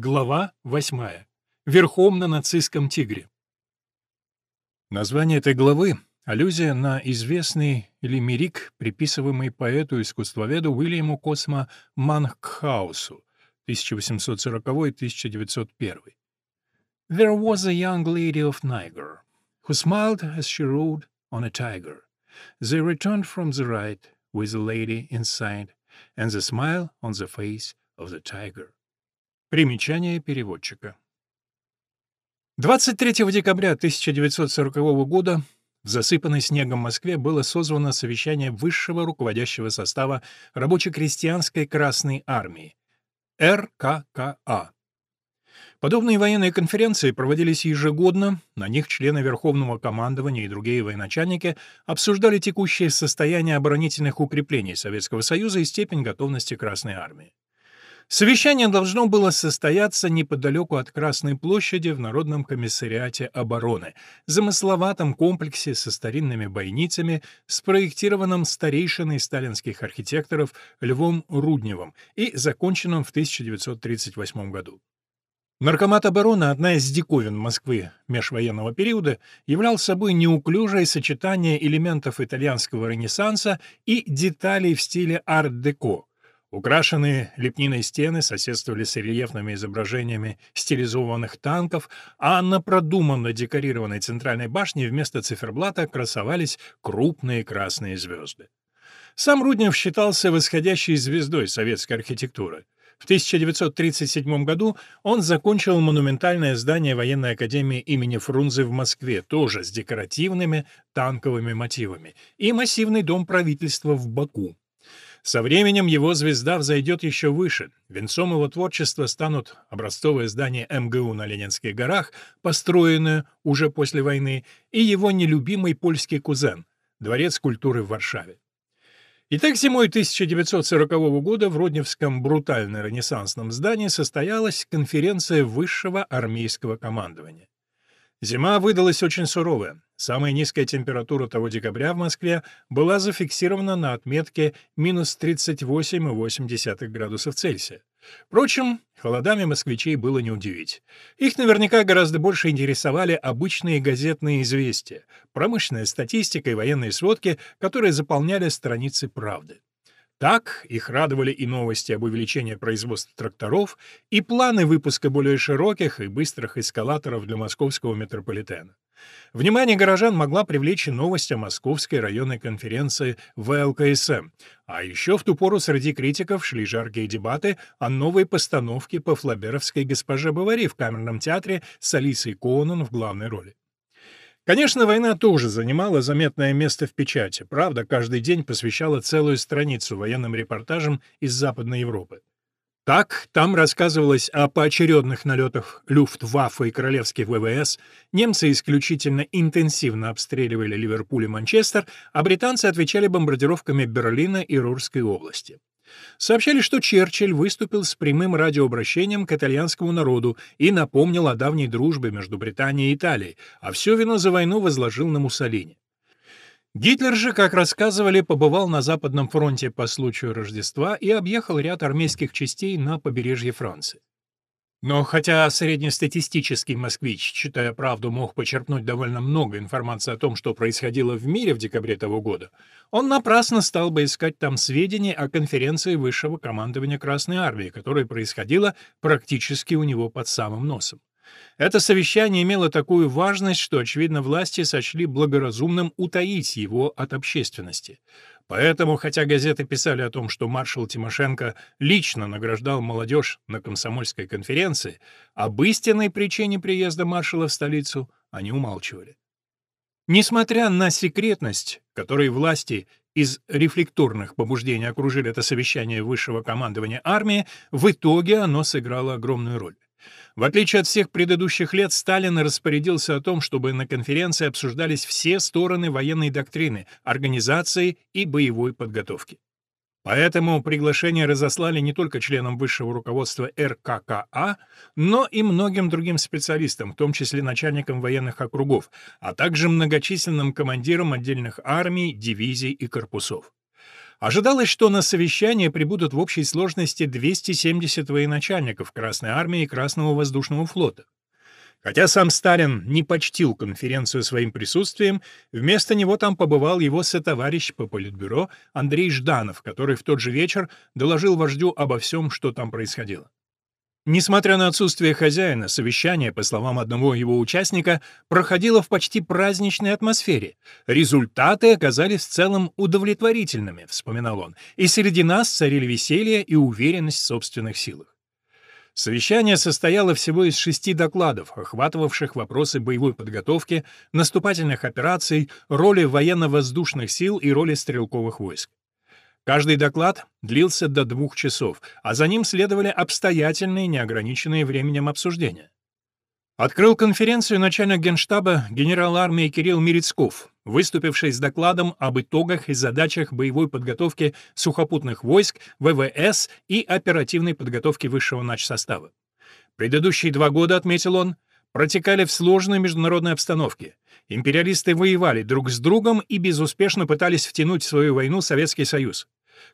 Глава 8. Верхом на нацистском тигре. Название этой главы — аллюзия на известный лимерик, приписываемый поэту-искусствоведу Уильяму Космо Манкхаусу 1840-1901. There was a young lady of Niger, who smiled as she rode on a tiger. They returned from the ride with a lady inside, and the smile on the face of the tiger. Примечание переводчика. 23 декабря 1940 года в засыпанной снегом Москве было созвано совещание высшего руководящего состава рабоче-крестьянской Красной Армии РККА. Подобные военные конференции проводились ежегодно, на них члены Верховного командования и другие военачальники обсуждали текущее состояние оборонительных укреплений Советского Союза и степень готовности Красной Армии. Совещание должно было состояться неподалеку от Красной площади в Народном комиссариате обороны, замысловатом комплексе со старинными бойницами, спроектированном старейшиной сталинских архитекторов Львом Рудневым и законченном в 1938 году. Наркомат обороны, одна из диковин Москвы межвоенного периода, являл собой неуклюжее сочетание элементов итальянского ренессанса и деталей в стиле арт-деко, Украшенные лепниной стены соседствовали с рельефными изображениями стилизованных танков, а на продуманно декорированной центральной башне вместо циферблата красовались крупные красные звезды. Сам Руднев считался восходящей звездой советской архитектуры. В 1937 году он закончил монументальное здание военной академии имени Фрунзе в Москве, тоже с декоративными танковыми мотивами, и массивный дом правительства в Баку. Со временем его звезда взойдет еще выше. Венцом его творчества станут образцовое здание МГУ на Ленинских горах, построенное уже после войны, и его нелюбимый польский кузен — Дворец культуры в Варшаве. Итак, зимой 1940 года в Родневском брутально-ренессансном здании состоялась конференция высшего армейского командования. Зима выдалась очень суровая. Самая низкая температура того декабря в Москве была зафиксирована на отметке минус 38,8 градусов Цельсия. Впрочем, холодами москвичей было не удивить. Их наверняка гораздо больше интересовали обычные газетные известия, промышленная статистика и военные сводки, которые заполняли страницы «Правды». Так их радовали и новости об увеличении производства тракторов, и планы выпуска более широких и быстрых эскалаторов для московского метрополитена. Внимание горожан могла привлечь и новость о Московской районной конференции ВЛКСМ, а еще в ту пору среди критиков шли жаркие дебаты о новой постановке по флаберовской госпоже Бавари в камерном театре с Алисой Коунен в главной роли. Конечно, война тоже занимала заметное место в печати. Правда, каждый день посвящала целую страницу военным репортажам из Западной Европы. Так, там рассказывалось о поочередных налетах Люфтваффе и королевских ВВС, немцы исключительно интенсивно обстреливали Ливерпуль и Манчестер, а британцы отвечали бомбардировками Берлина и Рурской области. Сообщали, что Черчилль выступил с прямым радиообращением к итальянскому народу и напомнил о давней дружбе между Британией и Италией, а все вино за войну возложил на Муссолини. Гитлер же, как рассказывали, побывал на Западном фронте по случаю Рождества и объехал ряд армейских частей на побережье Франции. Но хотя среднестатистический москвич, читая правду, мог почерпнуть довольно много информации о том, что происходило в мире в декабре того года, он напрасно стал бы искать там сведения о конференции высшего командования Красной Армии, которая происходила практически у него под самым носом. Это совещание имело такую важность, что, очевидно, власти сочли благоразумным утаить его от общественности. Поэтому, хотя газеты писали о том, что маршал Тимошенко лично награждал молодежь на комсомольской конференции, об истинной причине приезда маршала в столицу они умалчивали. Несмотря на секретность, которой власти из рефлекторных побуждений окружили это совещание высшего командования армии, в итоге оно сыграло огромную роль. В отличие от всех предыдущих лет, Сталин распорядился о том, чтобы на конференции обсуждались все стороны военной доктрины, организации и боевой подготовки. Поэтому приглашение разослали не только членам высшего руководства РККА, но и многим другим специалистам, в том числе начальникам военных округов, а также многочисленным командирам отдельных армий, дивизий и корпусов. Ожидалось, что на совещание прибудут в общей сложности 270 военачальников Красной армии и Красного воздушного флота. Хотя сам Сталин не почтил конференцию своим присутствием, вместо него там побывал его сотоварищ по политбюро Андрей Жданов, который в тот же вечер доложил вождю обо всем, что там происходило. Несмотря на отсутствие хозяина, совещание, по словам одного его участника, проходило в почти праздничной атмосфере. Результаты оказались в целом удовлетворительными, вспоминал он, и среди нас царили веселье и уверенность в собственных силах. Совещание состояло всего из шести докладов, охватывавших вопросы боевой подготовки, наступательных операций, роли военно-воздушных сил и роли стрелковых войск. Каждый доклад длился до двух часов, а за ним следовали обстоятельные, неограниченные временем обсуждения. Открыл конференцию начальник генштаба генерал армии Кирилл Мерецков, выступивший с докладом об итогах и задачах боевой подготовки сухопутных войск, ВВС и оперативной подготовки высшего начсостава. Предыдущие два года, отметил он, протекали в сложной международной обстановке. Империалисты воевали друг с другом и безуспешно пытались втянуть в свою войну Советский Союз.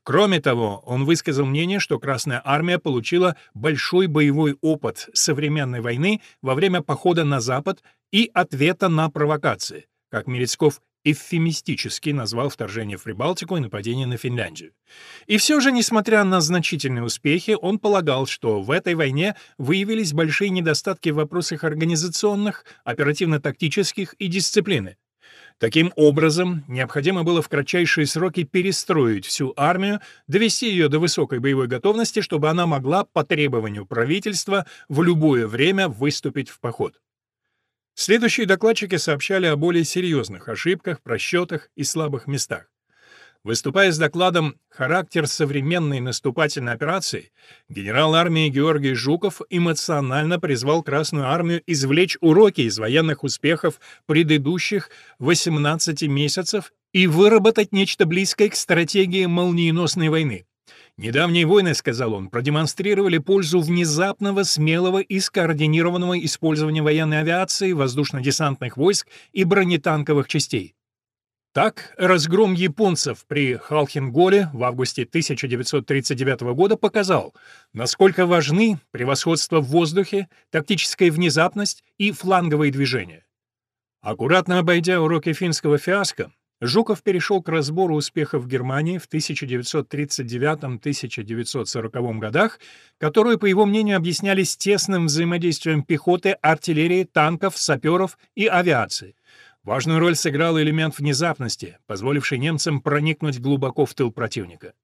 Кроме того, он высказал мнение, что Красная Армия получила большой боевой опыт современной войны во время похода на Запад и ответа на провокации, как Мерецков эвфемистически назвал вторжение в Прибалтику и нападение на Финляндию. И все же, несмотря на значительные успехи, он полагал, что в этой войне выявились большие недостатки в вопросах организационных, оперативно-тактических и дисциплины. Таким образом, необходимо было в кратчайшие сроки перестроить всю армию, довести ее до высокой боевой готовности, чтобы она могла по требованию правительства в любое время выступить в поход. Следующие докладчики сообщали о более серьезных ошибках, просчетах и слабых местах. Выступая с докладом «Характер современной наступательной операции», генерал армии Георгий Жуков эмоционально призвал Красную армию извлечь уроки из военных успехов предыдущих 18 месяцев и выработать нечто близкое к стратегии молниеносной войны. Недавние войны, сказал он, продемонстрировали пользу внезапного, смелого и скоординированного использования военной авиации, воздушно-десантных войск и бронетанковых частей. Так, разгром японцев при Халхинголе в августе 1939 года показал, насколько важны превосходство в воздухе, тактическая внезапность и фланговые движения. Аккуратно обойдя уроки финского фиаско, Жуков перешел к разбору успехов Германии в 1939-1940 годах, которые, по его мнению, объяснялись тесным взаимодействием пехоты, артиллерии, танков, саперов и авиации. Важную роль сыграл элемент внезапности, позволивший немцам проникнуть глубоко в тыл противника.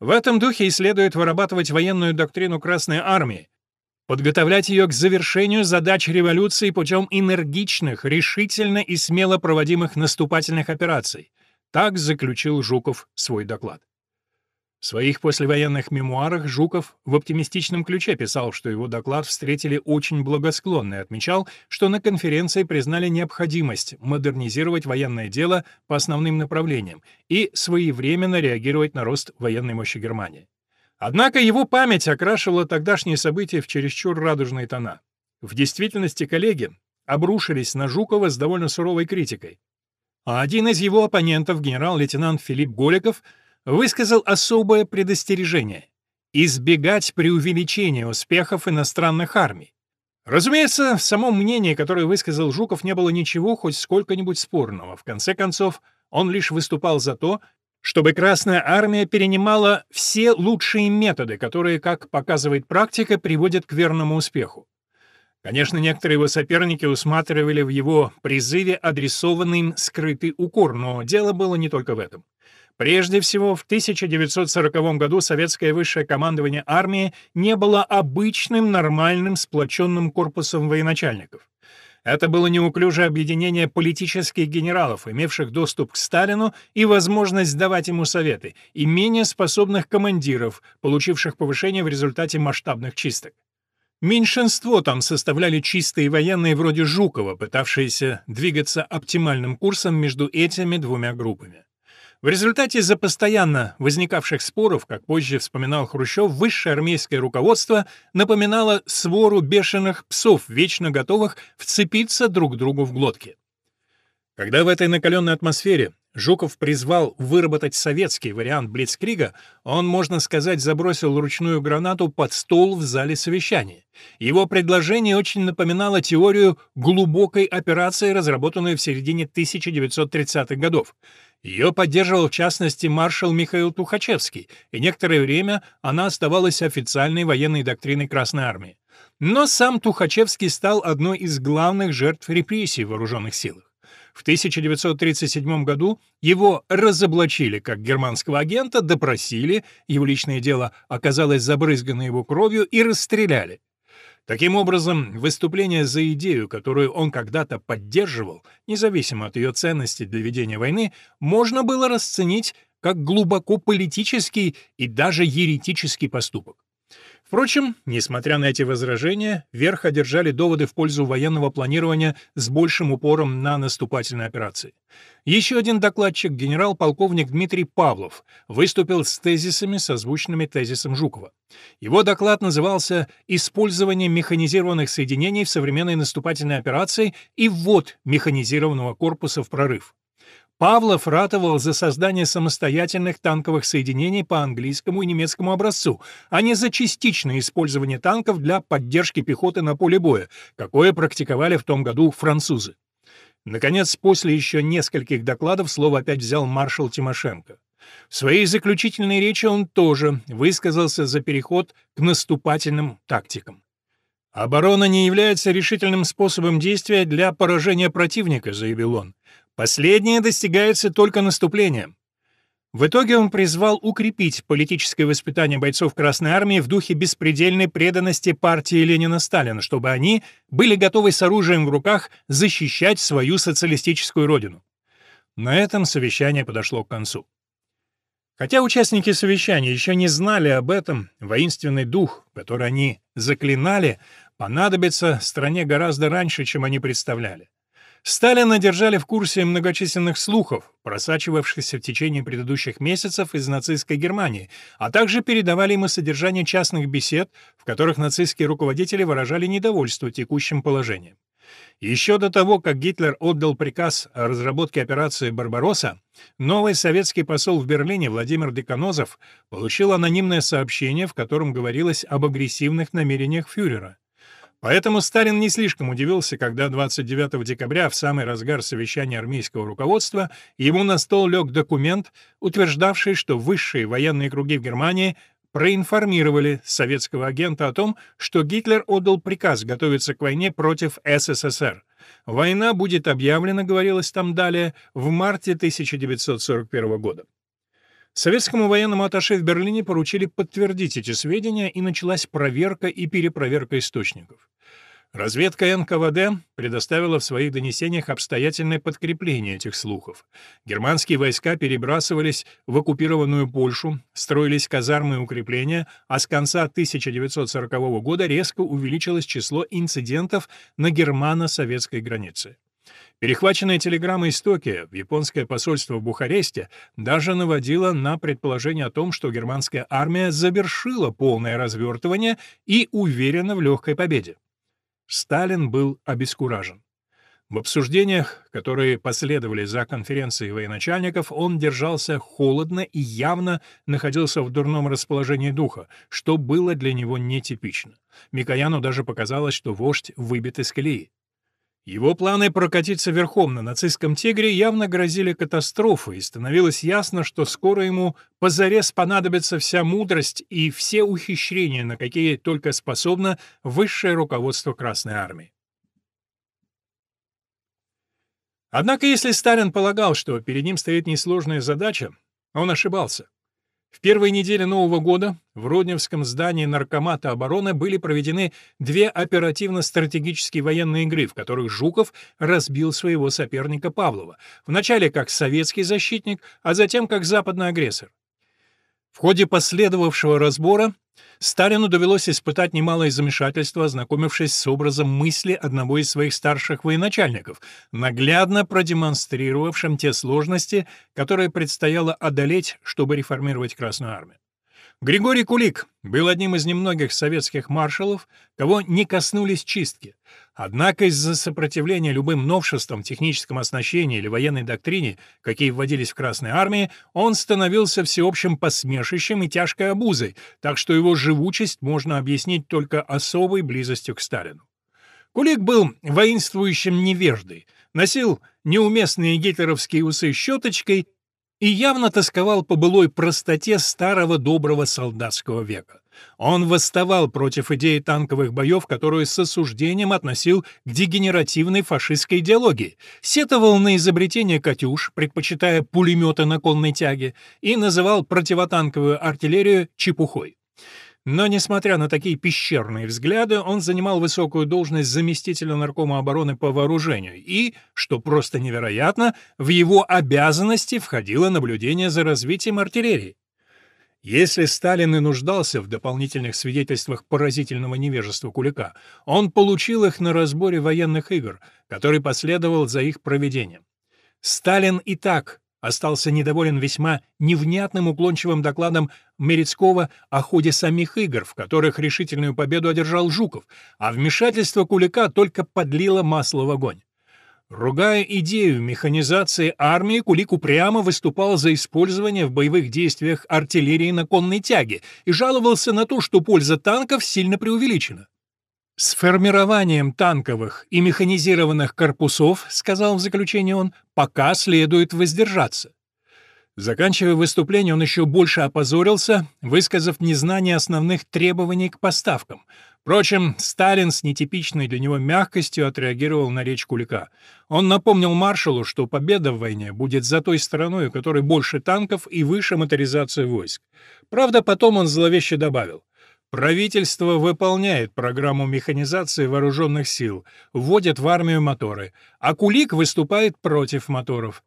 В этом духе и следует вырабатывать военную доктрину Красной Армии, подготовлять ее к завершению задач революции путем энергичных, решительно и смело проводимых наступательных операций. Так заключил Жуков свой доклад. В своих послевоенных мемуарах Жуков в оптимистичном ключе писал, что его доклад встретили очень благосклонно и отмечал, что на конференции признали необходимость модернизировать военное дело по основным направлениям и своевременно реагировать на рост военной мощи Германии. Однако его память окрашивала тогдашние события в чересчур радужные тона. В действительности коллеги обрушились на Жукова с довольно суровой критикой. А один из его оппонентов, генерал-лейтенант Филипп Голиков, высказал особое предостережение — избегать преувеличения успехов иностранных армий. Разумеется, в самом мнении, которое высказал Жуков, не было ничего хоть сколько-нибудь спорного. В конце концов, он лишь выступал за то, чтобы Красная Армия перенимала все лучшие методы, которые, как показывает практика, приводят к верному успеху. Конечно, некоторые его соперники усматривали в его призыве адресованный им скрытый укор, но дело было не только в этом. Прежде всего, в 1940 году советское высшее командование армии не было обычным нормальным сплоченным корпусом военачальников. Это было неуклюжее объединение политических генералов, имевших доступ к Сталину и возможность давать ему советы, и менее способных командиров, получивших повышение в результате масштабных чисток. Меньшинство там составляли чистые военные вроде Жукова, пытавшиеся двигаться оптимальным курсом между этими двумя группами. В результате из-за постоянно возникавших споров, как позже вспоминал Хрущев, высшее армейское руководство напоминало свору бешеных псов, вечно готовых вцепиться друг другу в глотки. Когда в этой накаленной атмосфере Жуков призвал выработать советский вариант Блицкрига, он, можно сказать, забросил ручную гранату под стол в зале совещания. Его предложение очень напоминало теорию глубокой операции, разработанную в середине 1930-х годов. Ее поддерживал, в частности, маршал Михаил Тухачевский, и некоторое время она оставалась официальной военной доктриной Красной Армии. Но сам Тухачевский стал одной из главных жертв репрессий в вооруженных силах. В 1937 году его разоблачили как германского агента, допросили, его личное дело оказалось забрызгано его кровью и расстреляли. Таким образом, выступление за идею, которую он когда-то поддерживал, независимо от ее ценности для ведения войны, можно было расценить как глубоко политический и даже еретический поступок. Впрочем, несмотря на эти возражения, верх одержали доводы в пользу военного планирования с большим упором на наступательные операции. Еще один докладчик, генерал-полковник Дмитрий Павлов, выступил с тезисами, созвучными тезисам Жукова. Его доклад назывался «Использование механизированных соединений в современной наступательной операции и ввод механизированного корпуса в прорыв». Павлов ратовал за создание самостоятельных танковых соединений по английскому и немецкому образцу, а не за частичное использование танков для поддержки пехоты на поле боя, какое практиковали в том году французы. Наконец, после еще нескольких докладов слово опять взял маршал Тимошенко. В своей заключительной речи он тоже высказался за переход к наступательным тактикам. «Оборона не является решительным способом действия для поражения противника», — заявил он. Последнее достигается только наступлением. В итоге он призвал укрепить политическое воспитание бойцов Красной Армии в духе беспредельной преданности партии Ленина-Сталина, чтобы они были готовы с оружием в руках защищать свою социалистическую родину. На этом совещание подошло к концу. Хотя участники совещания еще не знали об этом, воинственный дух, который они заклинали, понадобится стране гораздо раньше, чем они представляли. Сталина держали в курсе многочисленных слухов, просачивавшихся в течение предыдущих месяцев из нацистской Германии, а также передавали ему содержание частных бесед, в которых нацистские руководители выражали недовольство текущим положением. Еще до того, как Гитлер отдал приказ о разработке операции «Барбаросса», новый советский посол в Берлине Владимир Деканозов получил анонимное сообщение, в котором говорилось об агрессивных намерениях фюрера. Поэтому Сталин не слишком удивился, когда 29 декабря, в самый разгар совещания армейского руководства, ему на стол лег документ, утверждавший, что высшие военные круги в Германии проинформировали советского агента о том, что Гитлер отдал приказ готовиться к войне против СССР. Война будет объявлена, говорилось там далее, в марте 1941 года. Советскому военному атташе в Берлине поручили подтвердить эти сведения, и началась проверка и перепроверка источников. Разведка НКВД предоставила в своих донесениях обстоятельное подкрепление этих слухов. Германские войска перебрасывались в оккупированную Польшу, строились казармы и укрепления, а с конца 1940 года резко увеличилось число инцидентов на германо-советской границе. Перехваченная телеграмма из Токио в японское посольство в Бухаресте даже наводила на предположение о том, что германская армия завершила полное развертывание и уверена в легкой победе. Сталин был обескуражен. В обсуждениях, которые последовали за конференцией военачальников, он держался холодно и явно находился в дурном расположении духа, что было для него нетипично. Микояну даже показалось, что вождь выбит из колеи. Его планы прокатиться верхом на нацистском «Тигре» явно грозили катастрофой, и становилось ясно, что скоро ему позарез понадобится вся мудрость и все ухищрения, на какие только способно высшее руководство Красной Армии. Однако если Сталин полагал, что перед ним стоит несложная задача, он ошибался. В первой неделе Нового года в Родневском здании Наркомата обороны были проведены две оперативно-стратегические военные игры, в которых Жуков разбил своего соперника Павлова, вначале как советский защитник, а затем как западный агрессор. В ходе последовавшего разбора Сталину довелось испытать немалое замешательство, ознакомившись с образом мысли одного из своих старших военачальников, наглядно продемонстрировавшим те сложности, которые предстояло одолеть, чтобы реформировать Красную Армию. Григорий Кулик был одним из немногих советских маршалов, кого не коснулись чистки, Однако из-за сопротивления любым новшествам в техническом оснащении или военной доктрине, какие вводились в Красной армии, он становился всеобщим посмешищем и тяжкой обузой, так что его живучесть можно объяснить только особой близостью к Сталину. Кулик был воинствующим невеждой, носил неуместные гитлеровские усы щеточкой и явно тосковал по былой простоте старого доброго солдатского века. Он восставал против идеи танковых боев, которую с осуждением относил к дегенеративной фашистской идеологии, сетовал на изобретение «Катюш», предпочитая пулеметы на конной тяге, и называл противотанковую артиллерию чепухой. Но, несмотря на такие пещерные взгляды, он занимал высокую должность заместителя наркома обороны по вооружению и, что просто невероятно, в его обязанности входило наблюдение за развитием артиллерии. Если Сталин и нуждался в дополнительных свидетельствах поразительного невежества Кулика, он получил их на разборе военных игр, который последовал за их проведением. Сталин и так остался недоволен весьма невнятным уклончивым докладом Мерецкого о ходе самих игр, в которых решительную победу одержал Жуков, а вмешательство Кулика только подлило масло в огонь. Ругая идею механизации армии, Кулик упрямо выступал за использование в боевых действиях артиллерии на конной тяге и жаловался на то, что польза танков сильно преувеличена. «С формированием танковых и механизированных корпусов, — сказал в заключении он, — пока следует воздержаться. Заканчивая выступление, он еще больше опозорился, высказав незнание основных требований к поставкам. Впрочем, Сталин с нетипичной для него мягкостью отреагировал на речь Кулика. Он напомнил маршалу, что победа в войне будет за той стороной, у которой больше танков и выше моторизация войск. Правда, потом он зловеще добавил. Правительство выполняет программу механизации вооруженных сил, вводит в армию моторы, а Кулик выступает против моторов.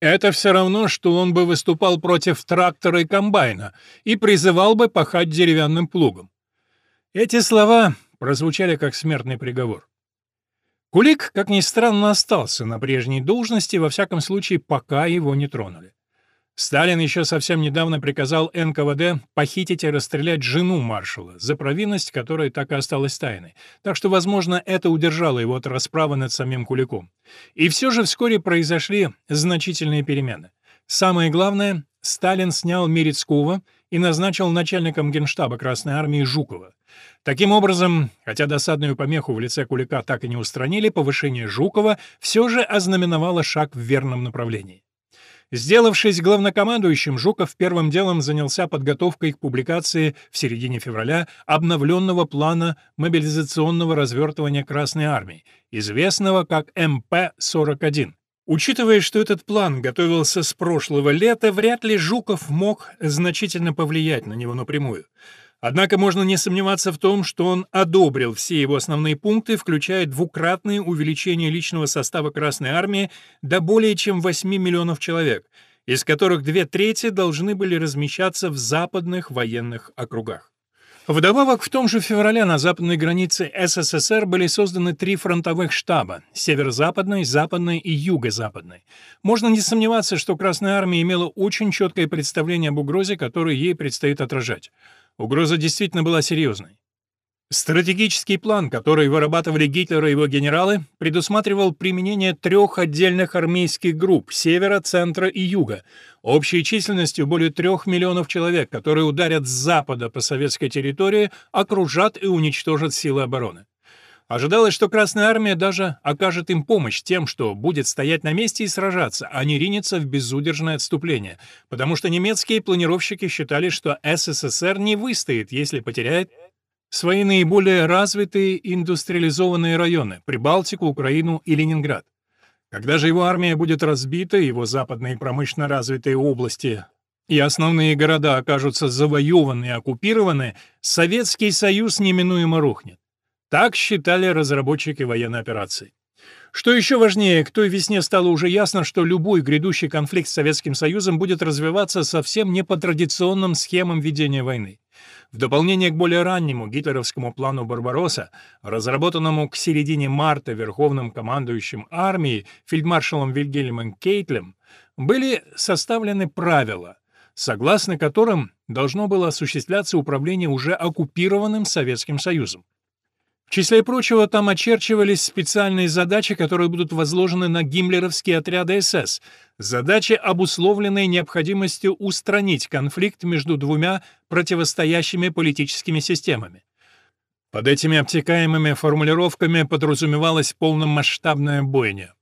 Это все равно, что он бы выступал против трактора и комбайна и призывал бы пахать деревянным плугом. Эти слова прозвучали как смертный приговор. Кулик, как ни странно, остался на прежней должности, во всяком случае, пока его не тронули. Сталин еще совсем недавно приказал НКВД похитить и расстрелять жену маршала, за провинность, которая так и осталась тайной. Так что, возможно, это удержало его от расправы над самим Куликом. И все же вскоре произошли значительные перемены. Самое главное, Сталин снял Мерецкого и назначил начальником генштаба Красной Армии Жукова. Таким образом, хотя досадную помеху в лице Кулика так и не устранили, повышение Жукова все же ознаменовало шаг в верном направлении. Сделавшись главнокомандующим, Жуков первым делом занялся подготовкой к публикации в середине февраля обновленного плана мобилизационного развертывания Красной Армии, известного как МП-41. Учитывая, что этот план готовился с прошлого лета, вряд ли Жуков мог значительно повлиять на него напрямую. Однако можно не сомневаться в том, что он одобрил все его основные пункты, включая двукратное увеличение личного состава Красной Армии до более чем 8 миллионов человек, из которых две трети должны были размещаться в западных военных округах. Вдобавок, в том же феврале на западной границе СССР были созданы три фронтовых штаба — северо-западный, западный и юго-западный. Можно не сомневаться, что Красная Армия имела очень четкое представление об угрозе, которую ей предстоит отражать. Угроза действительно была серьезной. Стратегический план, который вырабатывали Гитлер и его генералы, предусматривал применение трех отдельных армейских групп — севера, центра и юга, общей численностью более трех миллионов человек, которые ударят с запада по советской территории, окружат и уничтожат силы обороны. Ожидалось, что Красная Армия даже окажет им помощь тем, что будет стоять на месте и сражаться, а не ринется в безудержное отступление, потому что немецкие планировщики считали, что СССР не выстоит, если потеряет свои наиболее развитые индустриализованные районы — Прибалтику, Украину и Ленинград. Когда же его армия будет разбита, его западные промышленно развитые области и основные города окажутся завоеваны и оккупированы, Советский Союз неминуемо рухнет. Так считали разработчики военной операции. Что еще важнее, к той весне стало уже ясно, что любой грядущий конфликт с Советским Союзом будет развиваться совсем не по традиционным схемам ведения войны. В дополнение к более раннему гитлеровскому плану «Барбаросса», разработанному к середине марта верховным командующим армией фельдмаршалом Вильгельмом Кейтлем, были составлены правила, согласно которым должно было осуществляться управление уже оккупированным Советским Союзом. В числе прочего, там очерчивались специальные задачи, которые будут возложены на гиммлеровские отряды СС, задачи, обусловленные необходимостью устранить конфликт между двумя противостоящими политическими системами. Под этими обтекаемыми формулировками подразумевалась полномасштабная бойня.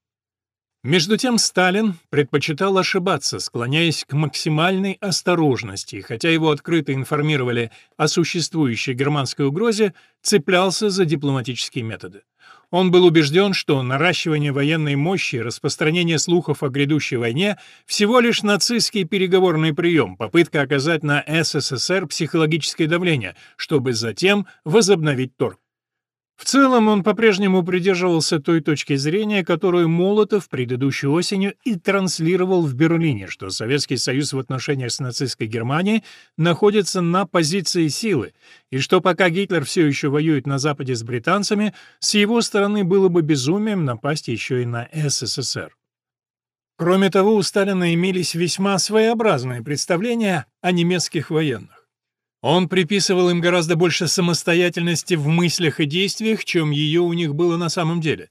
Между тем Сталин предпочитал ошибаться, склоняясь к максимальной осторожности, хотя его открыто информировали о существующей германской угрозе, цеплялся за дипломатические методы. Он был убежден, что наращивание военной мощи и распространение слухов о грядущей войне – всего лишь нацистский переговорный прием, попытка оказать на СССР психологическое давление, чтобы затем возобновить торг. В целом он по-прежнему придерживался той точки зрения, которую Молотов предыдущей осенью и транслировал в Берлине, что Советский Союз в отношениях с нацистской Германией находится на позиции силы, и что пока Гитлер все еще воюет на Западе с британцами, с его стороны было бы безумием напасть еще и на СССР. Кроме того, у Сталина имелись весьма своеобразные представления о немецких военных. Он приписывал им гораздо больше самостоятельности в мыслях и действиях, чем ее у них было на самом деле.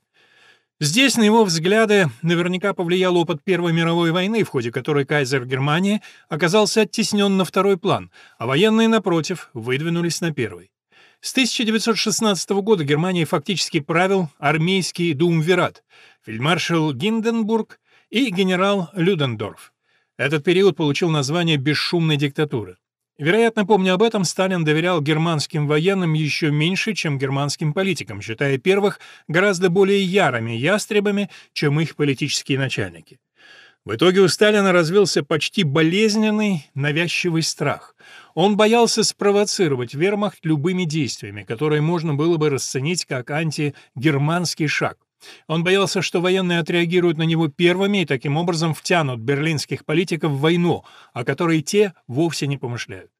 Здесь на его взгляды наверняка повлиял опыт Первой мировой войны, в ходе которой кайзер Германии оказался оттеснен на второй план, а военные, напротив, выдвинулись на первый. С 1916 года Германией фактически правил армейский думвират, фельдмаршал Гинденбург и генерал Людендорф. Этот период получил название «бесшумной диктатуры». Вероятно, помня об этом, Сталин доверял германским военным еще меньше, чем германским политикам, считая первых гораздо более ярыми ястребами, чем их политические начальники. В итоге у Сталина развился почти болезненный, навязчивый страх. Он боялся спровоцировать вермахт любыми действиями, которые можно было бы расценить как антигерманский шаг. Он боялся, что военные отреагируют на него первыми и таким образом втянут берлинских политиков в войну, о которой те вовсе не помышляют.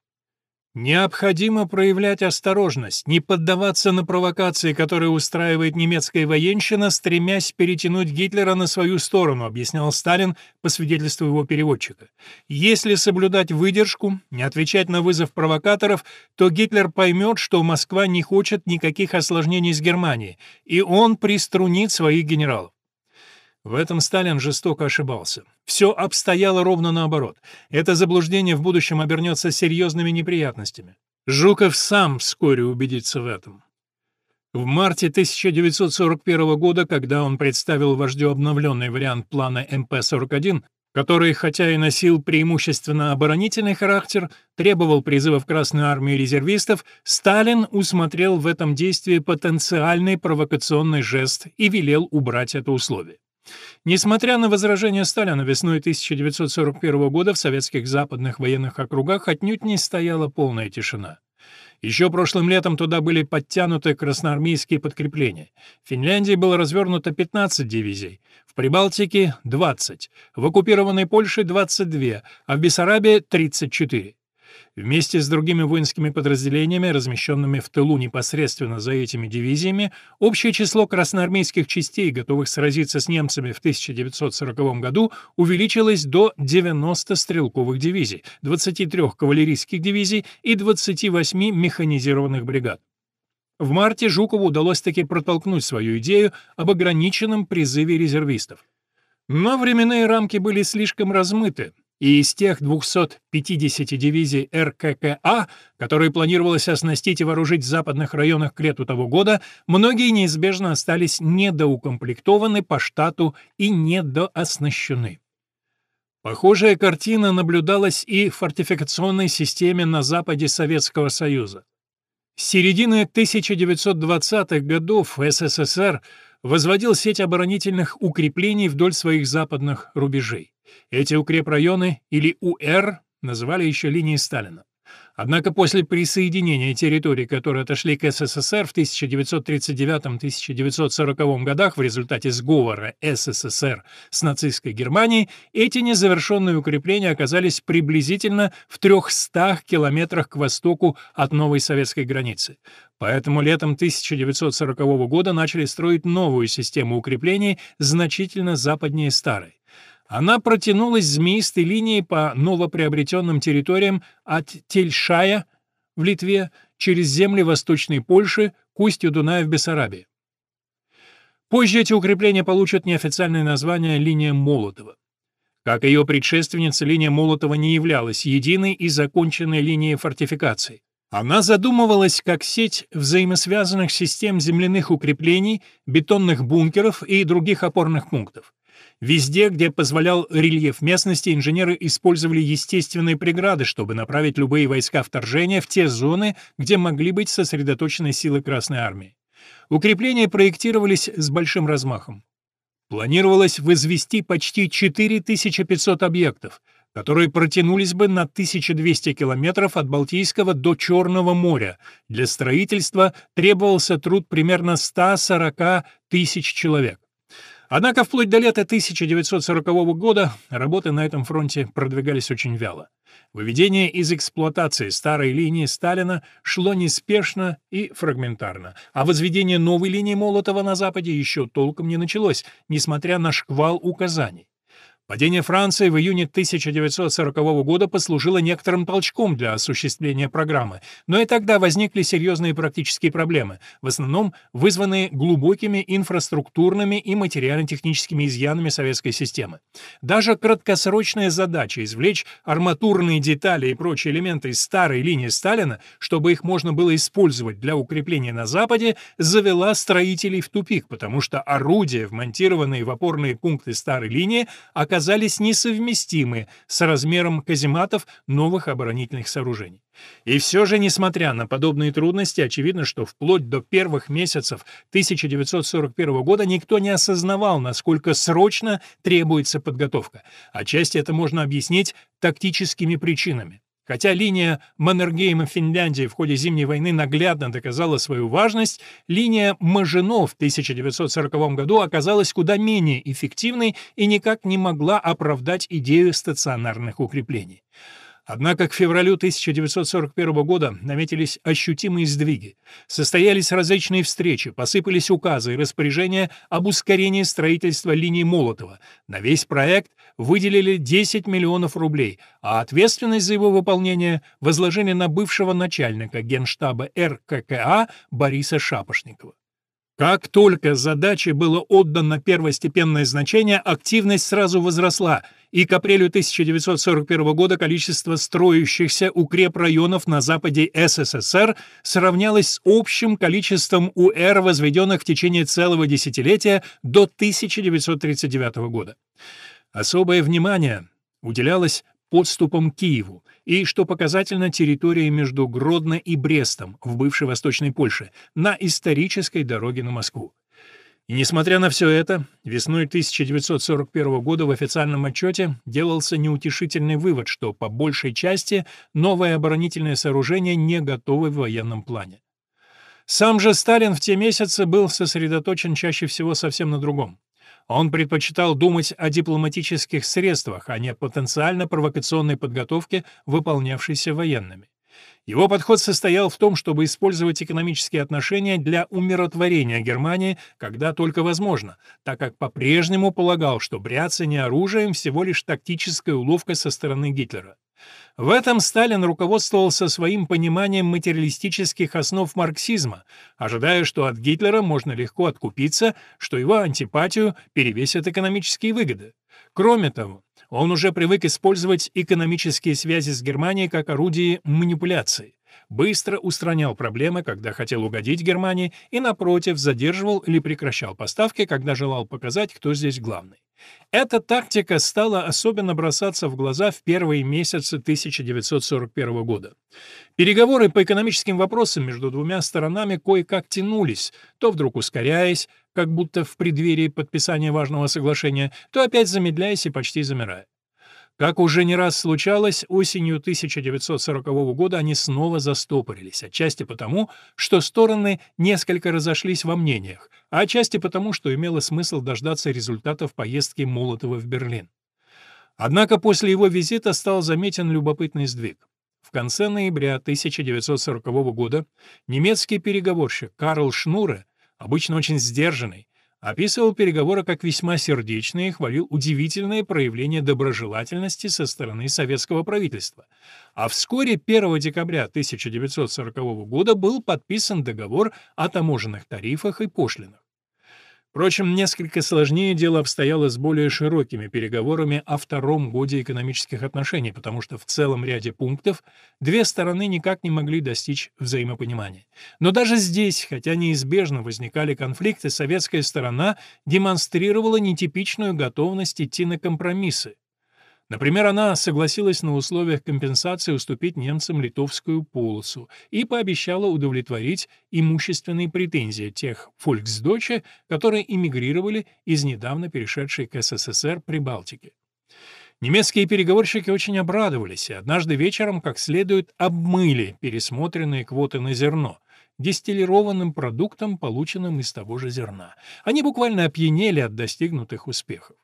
Необходимо проявлять осторожность, не поддаваться на провокации, которые устраивает немецкая военщина, стремясь перетянуть Гитлера на свою сторону, объяснял Сталин по свидетельству его переводчика. Если соблюдать выдержку, не отвечать на вызов провокаторов, то Гитлер поймет, что Москва не хочет никаких осложнений с Германией, и он приструнит своих генералов. В этом Сталин жестоко ошибался. Все обстояло ровно наоборот. Это заблуждение в будущем обернется серьезными неприятностями. Жуков сам вскоре убедится в этом. В марте 1941 года, когда он представил вождю обновленный вариант плана МП-41, который, хотя и носил преимущественно оборонительный характер, требовал призыва в Красную армию резервистов, Сталин усмотрел в этом действии потенциальный провокационный жест и велел убрать это условие. Несмотря на возражения Сталина весной 1941 года в советских западных военных округах отнюдь не стояла полная тишина. Еще прошлым летом туда были подтянуты красноармейские подкрепления. В Финляндии было развернуто 15 дивизий, в Прибалтике — 20, в оккупированной Польше — 22, а в Бессарабии — 34. Вместе с другими воинскими подразделениями, размещенными в тылу непосредственно за этими дивизиями, общее число красноармейских частей, готовых сразиться с немцами в 1940 году, увеличилось до 90 стрелковых дивизий, 23 кавалерийских дивизий и 28 механизированных бригад. В марте Жукову удалось таки протолкнуть свою идею об ограниченном призыве резервистов. Но временные рамки были слишком размыты, и из тех 250 дивизий РККА, которые планировалось оснастить и вооружить в западных районах к лету того года, многие неизбежно остались недоукомплектованы по штату и недооснащены. Похожая картина наблюдалась и в фортификационной системе на западе Советского Союза. С середины 1920-х годов СССР возводил сеть оборонительных укреплений вдоль своих западных рубежей. Эти укрепрайоны, или УР, называли еще линией Сталина. Однако после присоединения территорий, которые отошли к СССР в 1939-1940 годах в результате сговора СССР с нацистской Германией, эти незавершенные укрепления оказались приблизительно в 300 километрах к востоку от новой советской границы. Поэтому летом 1940 года начали строить новую систему укреплений, значительно западнее старой. Она протянулась змеистой линией по новоприобретенным территориям от Тельшая в Литве через земли Восточной Польши к устью Дуная в Бессарабии. Позже эти укрепления получат неофициальное название «линия Молотова». Как ее предшественница, линия Молотова не являлась единой и законченной линией фортификаций. Она задумывалась как сеть взаимосвязанных систем земляных укреплений, бетонных бункеров и других опорных пунктов. Везде, где позволял рельеф местности, инженеры использовали естественные преграды, чтобы направить любые войска вторжения в те зоны, где могли быть сосредоточены силы Красной Армии. Укрепления проектировались с большим размахом. Планировалось возвести почти 4500 объектов, которые протянулись бы на 1200 километров от Балтийского до Черного моря. Для строительства требовался труд примерно 140 тысяч человек. Однако вплоть до лета 1940 года работы на этом фронте продвигались очень вяло. Выведение из эксплуатации старой линии Сталина шло неспешно и фрагментарно, а возведение новой линии Молотова на Западе еще толком не началось, несмотря на шквал указаний. Падение Франции в июне 1940 года послужило некоторым толчком для осуществления программы, но и тогда возникли серьезные практические проблемы, в основном вызванные глубокими инфраструктурными и материально-техническими изъянами советской системы. Даже краткосрочная задача извлечь арматурные детали и прочие элементы из старой линии Сталина, чтобы их можно было использовать для укрепления на Западе, завела строителей в тупик, потому что орудия, вмонтированные в опорные пункты старой линии, оказались оказались несовместимы с размером казематов новых оборонительных сооружений. И все же, несмотря на подобные трудности, очевидно, что вплоть до первых месяцев 1941 года никто не осознавал, насколько срочно требуется подготовка. Отчасти это можно объяснить тактическими причинами. Хотя линия Маннергейма Финляндии в ходе Зимней войны наглядно доказала свою важность, линия Мажино в 1940 году оказалась куда менее эффективной и никак не могла оправдать идею стационарных укреплений. Однако к февралю 1941 года наметились ощутимые сдвиги. Состоялись различные встречи, посыпались указы и распоряжения об ускорении строительства линии Молотова. На весь проект выделили 10 миллионов рублей, а ответственность за его выполнение возложили на бывшего начальника генштаба РККА Бориса Шапошникова. Как только задаче было отдано первостепенное значение, активность сразу возросла, и к апрелю 1941 года количество строящихся укрепрайонов на западе СССР сравнялось с общим количеством УР, возведенных в течение целого десятилетия до 1939 года. Особое внимание уделялось подступам к Киеву и, что показательно, территории между Гродно и Брестом в бывшей Восточной Польше на исторической дороге на Москву. И несмотря на все это, весной 1941 года в официальном отчете делался неутешительный вывод, что по большей части новое оборонительное сооружение не готовы в военном плане. Сам же Сталин в те месяцы был сосредоточен чаще всего совсем на другом. Он предпочитал думать о дипломатических средствах, а не потенциально провокационной подготовке, выполнявшейся военными. Его подход состоял в том, чтобы использовать экономические отношения для умиротворения Германии, когда только возможно, так как по-прежнему полагал, что бряцание оружием всего лишь тактическая уловка со стороны Гитлера. В этом Сталин руководствовался своим пониманием материалистических основ марксизма, ожидая, что от Гитлера можно легко откупиться, что его антипатию перевесят экономические выгоды. Кроме того, он уже привык использовать экономические связи с Германией как орудие манипуляции быстро устранял проблемы, когда хотел угодить Германии, и, напротив, задерживал или прекращал поставки, когда желал показать, кто здесь главный. Эта тактика стала особенно бросаться в глаза в первые месяцы 1941 года. Переговоры по экономическим вопросам между двумя сторонами кое-как тянулись, то вдруг ускоряясь, как будто в преддверии подписания важного соглашения, то опять замедляясь и почти замирая. Как уже не раз случалось, осенью 1940 года они снова застопорились, отчасти потому, что стороны несколько разошлись во мнениях, а отчасти потому, что имело смысл дождаться результатов поездки Молотова в Берлин. Однако после его визита стал заметен любопытный сдвиг. В конце ноября 1940 года немецкий переговорщик Карл Шнуре, обычно очень сдержанный, описывал переговоры как весьма сердечные и хвалил удивительное проявление доброжелательности со стороны советского правительства. А вскоре, 1 декабря 1940 года, был подписан договор о таможенных тарифах и пошлинах. Впрочем, несколько сложнее дело обстояло с более широкими переговорами о втором годе экономических отношений, потому что в целом ряде пунктов две стороны никак не могли достичь взаимопонимания. Но даже здесь, хотя неизбежно возникали конфликты, советская сторона демонстрировала нетипичную готовность идти на компромиссы, Например, она согласилась на условиях компенсации уступить немцам литовскую полосу и пообещала удовлетворить имущественные претензии тех фольксдойче, которые эмигрировали из недавно перешедшей к СССР Прибалтики. Немецкие переговорщики очень обрадовались и однажды вечером как следует обмыли пересмотренные квоты на зерно — дистиллированным продуктом, полученным из того же зерна. Они буквально опьянели от достигнутых успехов.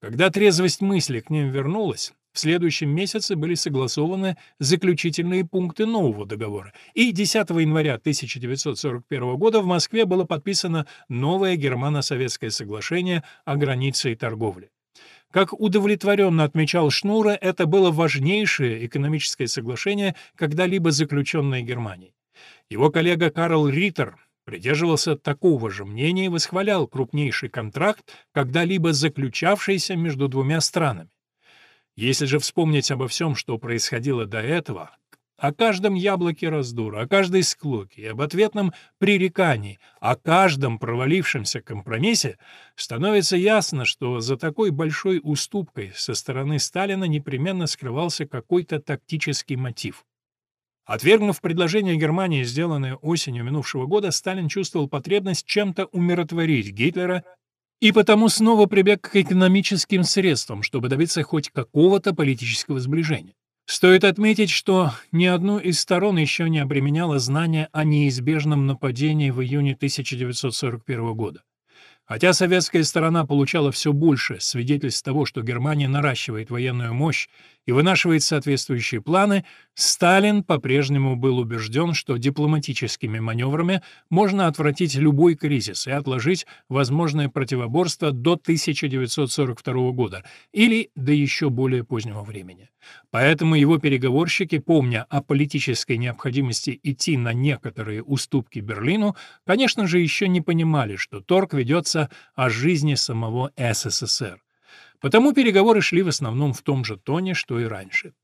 Когда трезвость мысли к ним вернулась, в следующем месяце были согласованы заключительные пункты нового договора, и 10 января 1941 года в Москве было подписано новое германо-советское соглашение о границе и торговле. Как удовлетворенно отмечал Шнура, это было важнейшее экономическое соглашение, когда-либо заключенное Германией. Его коллега Карл Риттер придерживался такого же мнения и восхвалял крупнейший контракт, когда-либо заключавшийся между двумя странами. Если же вспомнить обо всем, что происходило до этого, о каждом яблоке раздора, о каждой склоке, об ответном пререкании, о каждом провалившемся компромиссе, становится ясно, что за такой большой уступкой со стороны Сталина непременно скрывался какой-то тактический мотив. Отвергнув предложение Германии, сделанное осенью минувшего года, Сталин чувствовал потребность чем-то умиротворить Гитлера и потому снова прибег к экономическим средствам, чтобы добиться хоть какого-то политического сближения. Стоит отметить, что ни одну из сторон еще не обременяло знание о неизбежном нападении в июне 1941 года. Хотя советская сторона получала все больше свидетельств того, что Германия наращивает военную мощь и вынашивает соответствующие планы, Сталин по-прежнему был убежден, что дипломатическими маневрами можно отвратить любой кризис и отложить возможное противоборство до 1942 года или до еще более позднего времени. Поэтому его переговорщики, помня о политической необходимости идти на некоторые уступки Берлину, конечно же, еще не понимали, что торг ведется о жизни самого СССР. Потому переговоры шли в основном в том же тоне, что и раньше.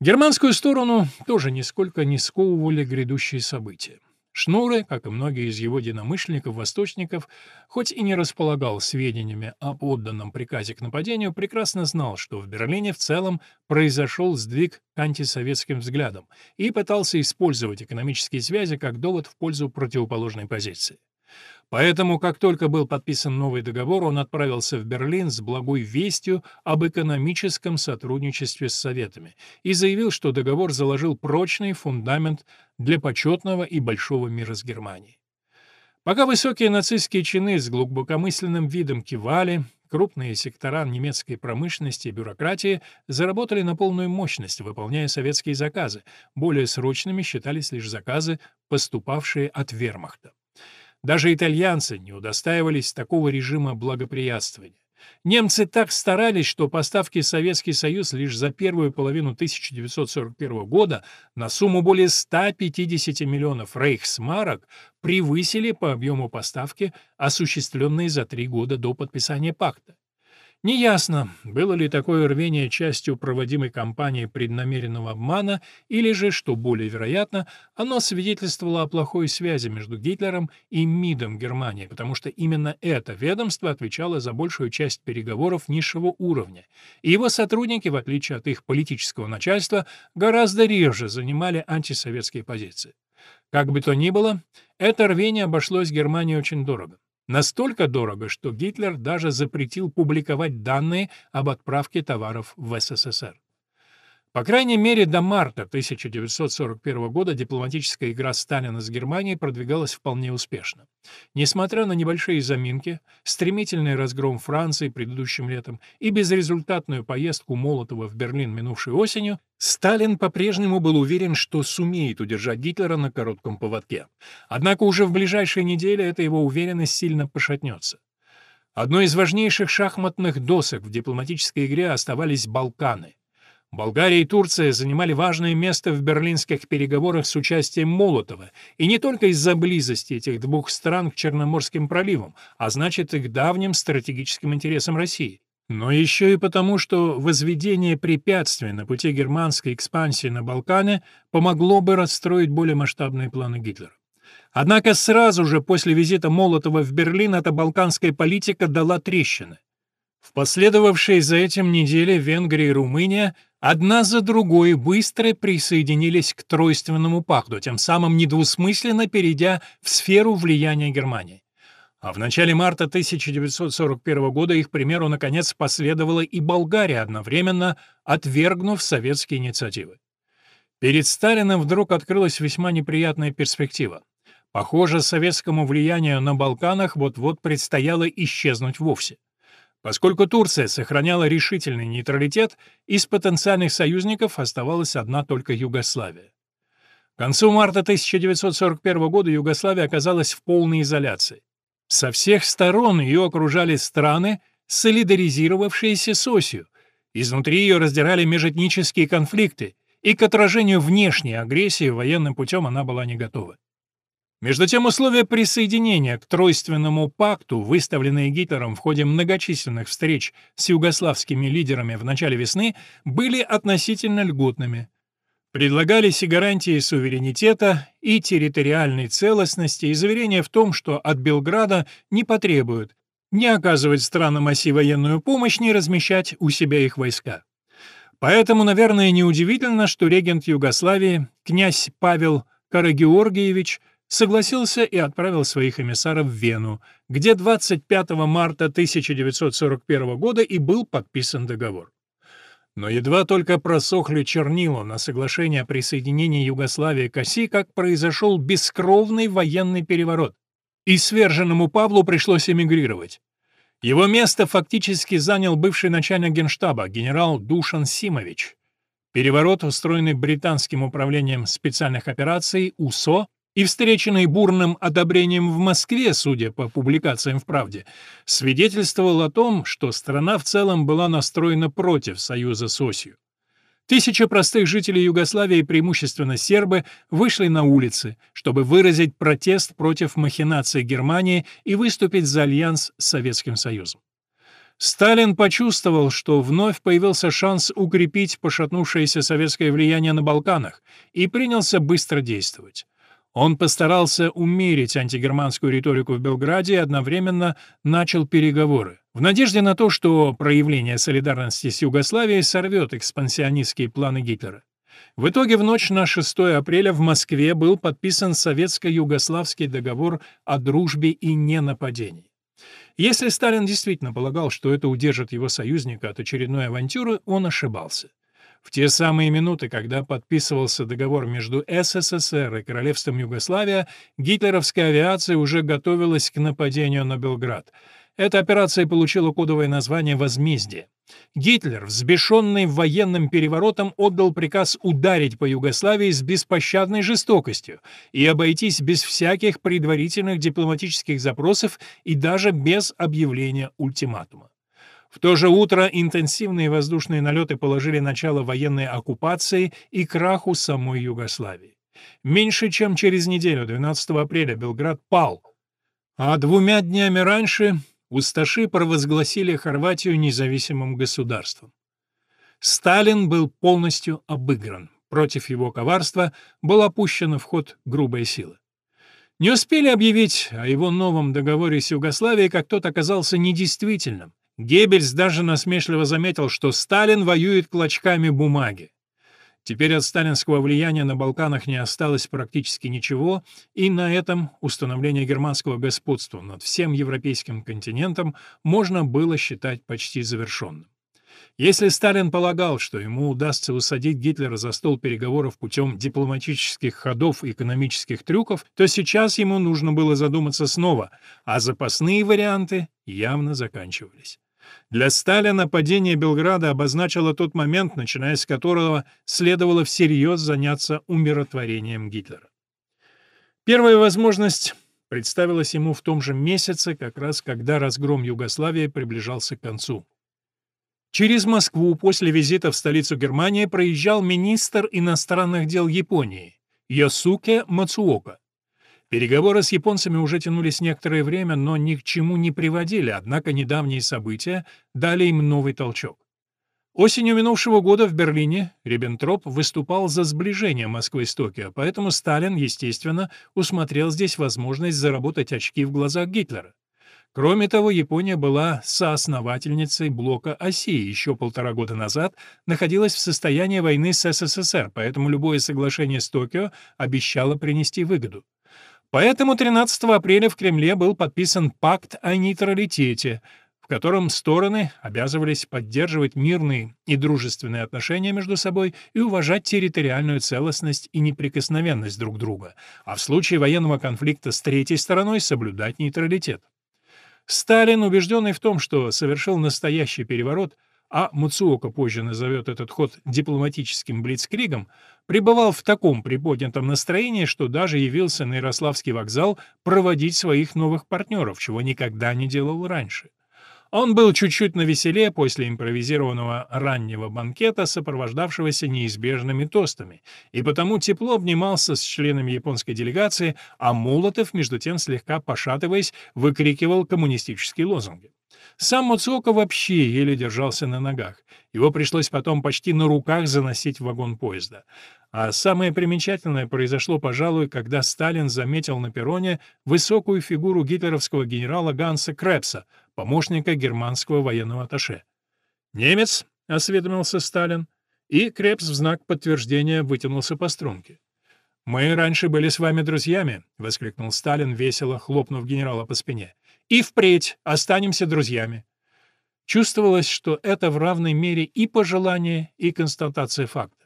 Германскую сторону тоже нисколько не сковывали грядущие события. Шнуре, как и многие из его единомышленников-восточников, хоть и не располагал сведениями об отданном приказе к нападению, прекрасно знал, что в Берлине в целом произошел сдвиг к антисоветским взглядам и пытался использовать экономические связи как довод в пользу противоположной позиции. Поэтому, как только был подписан новый договор, он отправился в Берлин с благой вестью об экономическом сотрудничестве с Советами и заявил, что договор заложил прочный фундамент для почетного и большого мира с Германией. Пока высокие нацистские чины с глубокомысленным видом кивали, крупные сектора немецкой промышленности и бюрократии заработали на полную мощность, выполняя советские заказы. Более срочными считались лишь заказы, поступавшие от вермахта. Даже итальянцы не удостаивались такого режима благоприятствования. Немцы так старались, что поставки Советский Союз лишь за первую половину 1941 года на сумму более 150 миллионов рейхсмарок превысили по объему поставки, осуществленные за три года до подписания пакта. Неясно, было ли такое рвение частью проводимой кампании преднамеренного обмана, или же, что более вероятно, оно свидетельствовало о плохой связи между Гитлером и МИДом Германии, потому что именно это ведомство отвечало за большую часть переговоров низшего уровня, и его сотрудники, в отличие от их политического начальства, гораздо реже занимали антисоветские позиции. Как бы то ни было, это рвение обошлось Германии очень дорого. Настолько дорого, что Гитлер даже запретил публиковать данные об отправке товаров в СССР. По крайней мере, до марта 1941 года дипломатическая игра Сталина с Германией продвигалась вполне успешно. Несмотря на небольшие заминки, стремительный разгром Франции предыдущим летом и безрезультатную поездку Молотова в Берлин минувшей осенью, Сталин по-прежнему был уверен, что сумеет удержать Гитлера на коротком поводке. Однако уже в ближайшие недели эта его уверенность сильно пошатнется. Одной из важнейших шахматных досок в дипломатической игре оставались Балканы. Болгария и Турция занимали важное место в берлинских переговорах с участием Молотова, и не только из-за близости этих двух стран к Черноморским проливам, а значит и к давним стратегическим интересам России. Но еще и потому, что возведение препятствий на пути германской экспансии на Балканы помогло бы расстроить более масштабные планы Гитлера. Однако сразу же после визита Молотова в Берлин эта балканская политика дала трещины. В последовавшие за этим недели Венгрия и Румыния одна за другой быстро присоединились к Тройственному пакту, тем самым недвусмысленно перейдя в сферу влияния Германии. А в начале марта 1941 года их примеру наконец последовала и Болгария, одновременно отвергнув советские инициативы. Перед Сталиным вдруг открылась весьма неприятная перспектива. Похоже, советскому влиянию на Балканах вот-вот предстояло исчезнуть вовсе. Поскольку Турция сохраняла решительный нейтралитет, из потенциальных союзников оставалась одна только Югославия. К концу марта 1941 года Югославия оказалась в полной изоляции. Со всех сторон ее окружали страны, солидаризировавшиеся с осью. Изнутри ее раздирали межэтнические конфликты, и к отражению внешней агрессии военным путем она была не готова. Между тем, условия присоединения к Тройственному пакту, выставленные Гитлером в ходе многочисленных встреч с югославскими лидерами в начале весны, были относительно льготными. Предлагались и гарантии суверенитета, и территориальной целостности, и заверения в том, что от Белграда не потребуют не оказывать странам оси военную помощь, не размещать у себя их войска. Поэтому, наверное, неудивительно, что регент Югославии, князь Павел Карагеоргиевич, согласился и отправил своих эмиссаров в Вену, где 25 марта 1941 года и был подписан договор. Но едва только просохли чернила на соглашение о присоединении Югославии к оси, как произошел бескровный военный переворот, и сверженному Павлу пришлось эмигрировать. Его место фактически занял бывший начальник генштаба, генерал Душан Симович. Переворот, устроенный британским управлением специальных операций УСО, и встреченный бурным одобрением в Москве, судя по публикациям в «Правде», свидетельствовал о том, что страна в целом была настроена против союза с осью. Тысячи простых жителей Югославии, преимущественно сербы, вышли на улицы, чтобы выразить протест против махинаций Германии и выступить за альянс с Советским Союзом. Сталин почувствовал, что вновь появился шанс укрепить пошатнувшееся советское влияние на Балканах, и принялся быстро действовать. Он постарался умерить антигерманскую риторику в Белграде и одновременно начал переговоры. В надежде на то, что проявление солидарности с Югославией сорвет экспансионистские планы Гитлера. В итоге в ночь на 6 апреля в Москве был подписан советско-югославский договор о дружбе и ненападении. Если Сталин действительно полагал, что это удержит его союзника от очередной авантюры, он ошибался. В те самые минуты, когда подписывался договор между СССР и Королевством Югославия, гитлеровская авиация уже готовилась к нападению на Белград. Эта операция получила кодовое название «Возмездие». Гитлер, взбешенный военным переворотом, отдал приказ ударить по Югославии с беспощадной жестокостью и обойтись без всяких предварительных дипломатических запросов и даже без объявления ультиматума. В то же утро интенсивные воздушные налеты положили начало военной оккупации и краху самой Югославии. Меньше чем через неделю, 12 апреля, Белград пал, а двумя днями раньше усташи провозгласили Хорватию независимым государством. Сталин был полностью обыгран. Против его коварства была опущена в ход грубая сила. Не успели объявить о его новом договоре с Югославией, как тот оказался недействительным, Геббельс даже насмешливо заметил, что Сталин воюет клочками бумаги. Теперь от сталинского влияния на Балканах не осталось практически ничего, и на этом установление германского господства над всем европейским континентом можно было считать почти завершенным. Если Сталин полагал, что ему удастся усадить Гитлера за стол переговоров путем дипломатических ходов и экономических трюков, то сейчас ему нужно было задуматься снова, а запасные варианты явно заканчивались. Для Сталина падение Белграда обозначило тот момент, начиная с которого следовало всерьез заняться умиротворением Гитлера. Первая возможность представилась ему в том же месяце, как раз когда разгром Югославии приближался к концу. Через Москву после визита в столицу Германии проезжал министр иностранных дел Японии Ясуке Мацуока. Переговоры с японцами уже тянулись некоторое время, но ни к чему не приводили, однако недавние события дали им новый толчок. Осенью минувшего года в Берлине Риббентроп выступал за сближение Москвы с Токио, поэтому Сталин, естественно, усмотрел здесь возможность заработать очки в глазах Гитлера. Кроме того, Япония была соосновательницей блока оси еще полтора года назад находилась в состоянии войны с СССР, поэтому любое соглашение с Токио обещало принести выгоду. Поэтому 13 апреля в Кремле был подписан пакт о нейтралитете, в котором стороны обязывались поддерживать мирные и дружественные отношения между собой и уважать территориальную целостность и неприкосновенность друг друга, а в случае военного конфликта с третьей стороной соблюдать нейтралитет. Сталин, убежденный в том, что совершил настоящий переворот, а Муцуока позже назовет этот ход дипломатическим блицкригом, пребывал в таком приподнятом настроении, что даже явился на Ярославский вокзал проводить своих новых партнеров, чего никогда не делал раньше. Он был чуть-чуть навеселе после импровизированного раннего банкета, сопровождавшегося неизбежными тостами, и потому тепло обнимался с членами японской делегации, а Молотов, между тем, слегка пошатываясь, выкрикивал коммунистические лозунги. Сам Муцуока вообще еле держался на ногах. Его пришлось потом почти на руках заносить в вагон поезда. А самое примечательное произошло, пожалуй, когда Сталин заметил на перроне высокую фигуру гитлеровского генерала Ганса Крепса, помощника германского военного атташе. «Немец?» — осведомился Сталин, и Крепс в знак подтверждения вытянулся по струнке. «Мы раньше были с вами друзьями», — воскликнул Сталин, весело хлопнув генерала по спине. «И впредь останемся друзьями». Чувствовалось, что это в равной мере и пожелание, и констатация факта.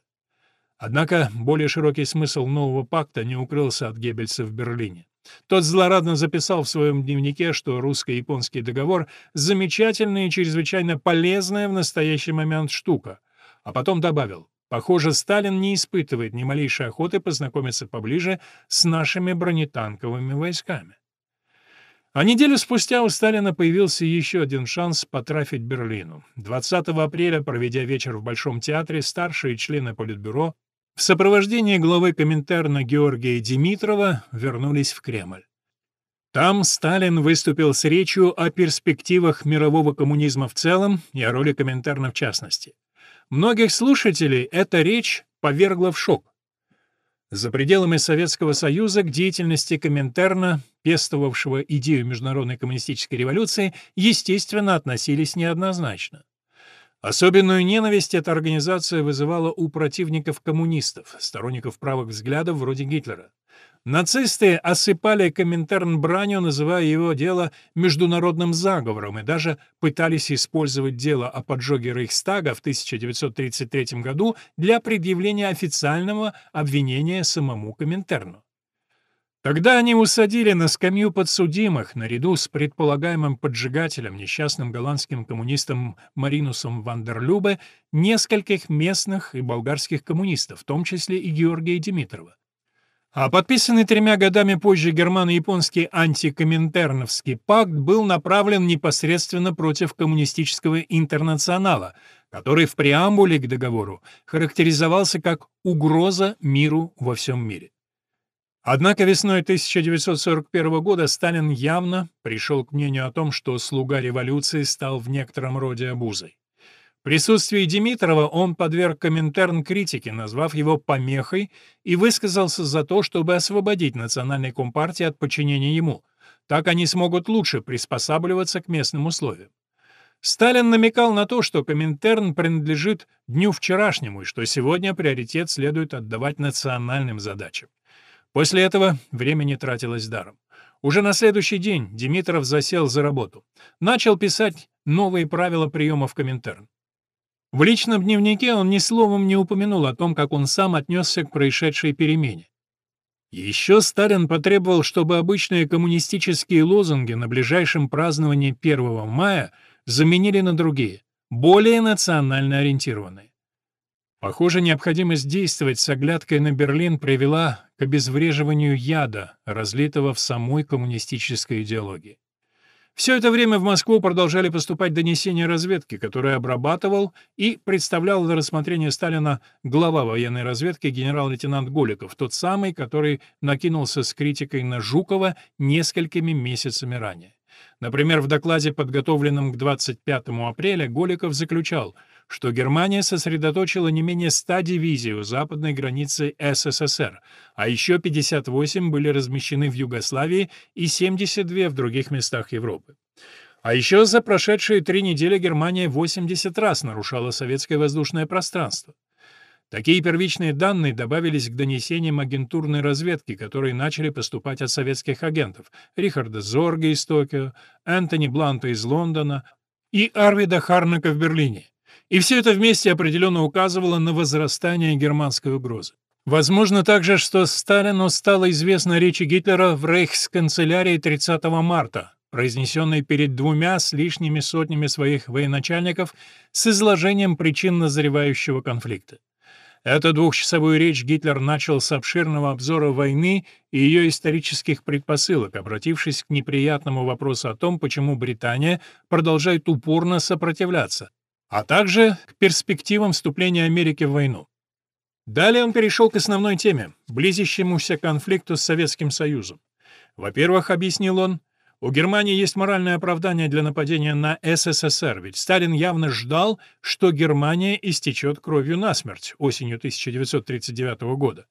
Однако более широкий смысл нового пакта не укрылся от Геббельса в Берлине. Тот злорадно записал в своем дневнике, что русско-японский договор — замечательная и чрезвычайно полезная в настоящий момент штука, а потом добавил, «Похоже, Сталин не испытывает ни малейшей охоты познакомиться поближе с нашими бронетанковыми войсками». А неделю спустя у Сталина появился еще один шанс потрафить Берлину. 20 апреля, проведя вечер в Большом театре, старшие члены Политбюро в сопровождении главы Коминтерна Георгия Димитрова вернулись в Кремль. Там Сталин выступил с речью о перспективах мирового коммунизма в целом и о роли Коминтерна в частности. Многих слушателей эта речь повергла в шок. За пределами Советского Союза к деятельности Коминтерна, пестовавшего идею международной коммунистической революции, естественно, относились неоднозначно. Особенную ненависть эта организация вызывала у противников коммунистов, сторонников правых взглядов вроде Гитлера. Нацисты осыпали Коминтерн бранью, называя его дело международным заговором, и даже пытались использовать дело о поджоге Рейхстага в 1933 году для предъявления официального обвинения самому Коминтерну. Тогда они усадили на скамью подсудимых, наряду с предполагаемым поджигателем, несчастным голландским коммунистом Маринусом Вандерлюбе, нескольких местных и болгарских коммунистов, в том числе и Георгия Димитрова. А подписанный тремя годами позже германо-японский антикоминтерновский пакт был направлен непосредственно против коммунистического интернационала, который в преамбуле к договору характеризовался как «угроза миру во всем мире». Однако весной 1941 года Сталин явно пришел к мнению о том, что слуга революции стал в некотором роде обузой. В присутствии Димитрова он подверг Коминтерн критике, назвав его помехой, и высказался за то, чтобы освободить национальной компартии от подчинения ему. Так они смогут лучше приспосабливаться к местным условиям. Сталин намекал на то, что Коминтерн принадлежит дню вчерашнему и что сегодня приоритет следует отдавать национальным задачам. После этого время не тратилось даром. Уже на следующий день Димитров засел за работу. Начал писать новые правила приема в Коминтерн. В личном дневнике он ни словом не упомянул о том, как он сам отнесся к происшедшей перемене. Еще Сталин потребовал, чтобы обычные коммунистические лозунги на ближайшем праздновании 1 мая заменили на другие, более национально ориентированные. Похоже, необходимость действовать с оглядкой на Берлин привела к обезвреживанию яда, разлитого в самой коммунистической идеологии. Все это время в Москву продолжали поступать донесения разведки, которые обрабатывал и представлял для рассмотрения Сталина глава военной разведки генерал-лейтенант Голиков, тот самый, который накинулся с критикой на Жукова несколькими месяцами ранее. Например, в докладе, подготовленном к 25 апреля, Голиков заключал – что Германия сосредоточила не менее 100 дивизий у западной границы СССР, а еще 58 были размещены в Югославии и 72 в других местах Европы. А еще за прошедшие три недели Германия 80 раз нарушала советское воздушное пространство. Такие первичные данные добавились к донесениям агентурной разведки, которые начали поступать от советских агентов Рихарда Зорга из Токио, Энтони Бланта из Лондона и Арвида Харнака в Берлине. И все это вместе определенно указывало на возрастание германской угрозы. Возможно также, что Сталину стало известно речи Гитлера в рейхсканцелярии 30 марта, произнесенной перед двумя с лишними сотнями своих военачальников с изложением причин назревающего конфликта. Эту двухчасовую речь Гитлер начал с обширного обзора войны и ее исторических предпосылок, обратившись к неприятному вопросу о том, почему Британия продолжает упорно сопротивляться, а также к перспективам вступления Америки в войну. Далее он перешел к основной теме — близящемуся конфликту с Советским Союзом. Во-первых, объяснил он, у Германии есть моральное оправдание для нападения на СССР, ведь Сталин явно ждал, что Германия истечет кровью насмерть осенью 1939 года.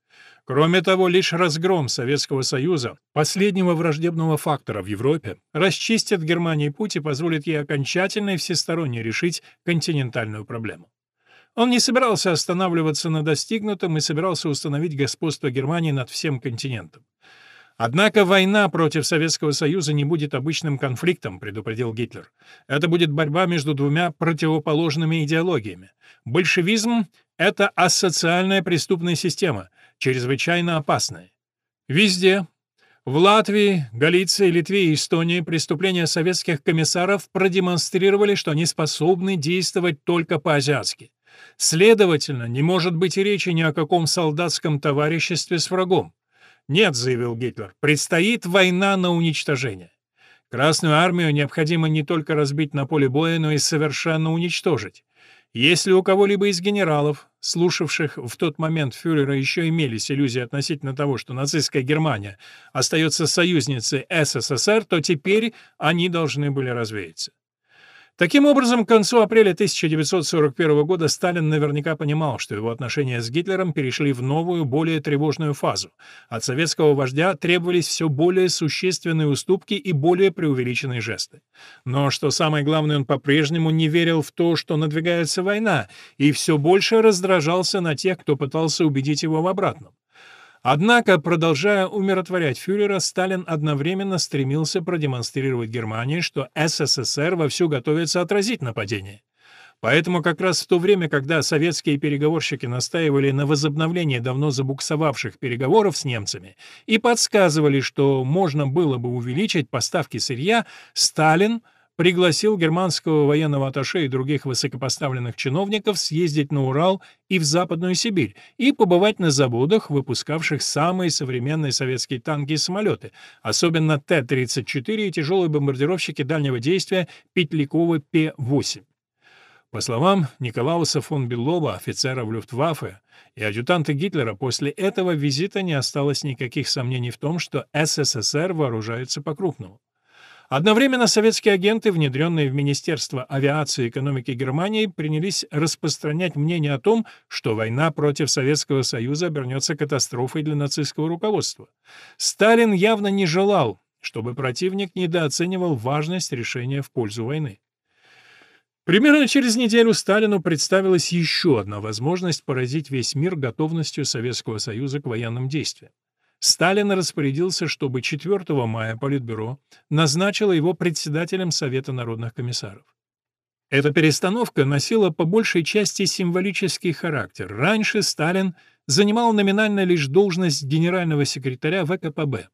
Кроме того, лишь разгром Советского Союза, последнего враждебного фактора в Европе, расчистит Германии путь и позволит ей окончательно и всесторонне решить континентальную проблему. Он не собирался останавливаться на достигнутом и собирался установить господство Германии над всем континентом. Однако война против Советского Союза не будет обычным конфликтом, предупредил Гитлер. Это будет борьба между двумя противоположными идеологиями. Большевизм — это асоциальная преступная система, чрезвычайно опасная. Везде, в Латвии, Галиции, Литве и Эстонии преступления советских комиссаров продемонстрировали, что они способны действовать только по-азиатски. Следовательно, не может быть и речи ни о каком солдатском товариществе с врагом. «Нет», — заявил Гитлер, — «предстоит война на уничтожение. Красную армию необходимо не только разбить на поле боя, но и совершенно уничтожить. Если у кого-либо из генералов, слушавших в тот момент фюрера, еще имелись иллюзии относительно того, что нацистская Германия остается союзницей СССР, то теперь они должны были развеяться. Таким образом, к концу апреля 1941 года Сталин наверняка понимал, что его отношения с Гитлером перешли в новую, более тревожную фазу. От советского вождя требовались все более существенные уступки и более преувеличенные жесты. Но, что самое главное, он по-прежнему не верил в то, что надвигается война, и все больше раздражался на тех, кто пытался убедить его в обратном. Однако, продолжая умиротворять фюрера, Сталин одновременно стремился продемонстрировать Германии, что СССР вовсю готовится отразить нападение. Поэтому как раз в то время, когда советские переговорщики настаивали на возобновлении давно забуксовавших переговоров с немцами и подсказывали, что можно было бы увеличить поставки сырья, Сталин – пригласил германского военного атташе и других высокопоставленных чиновников съездить на Урал и в Западную Сибирь и побывать на заводах, выпускавших самые современные советские танки и самолеты, особенно Т-34 и тяжелые бомбардировщики дальнего действия Петляковы П-8. По словам Николауса фон Беллова, офицера в Люфтваффе, и адъютанта Гитлера, после этого визита не осталось никаких сомнений в том, что СССР вооружается по-крупному. Одновременно советские агенты, внедренные в Министерство авиации и экономики Германии, принялись распространять мнение о том, что война против Советского Союза обернется катастрофой для нацистского руководства. Сталин явно не желал, чтобы противник недооценивал важность решения в пользу войны. Примерно через неделю Сталину представилась еще одна возможность поразить весь мир готовностью Советского Союза к военным действиям. Сталин распорядился, чтобы 4 мая Политбюро назначило его председателем Совета народных комиссаров. Эта перестановка носила по большей части символический характер. Раньше Сталин занимал номинально лишь должность генерального секретаря ВКПБ.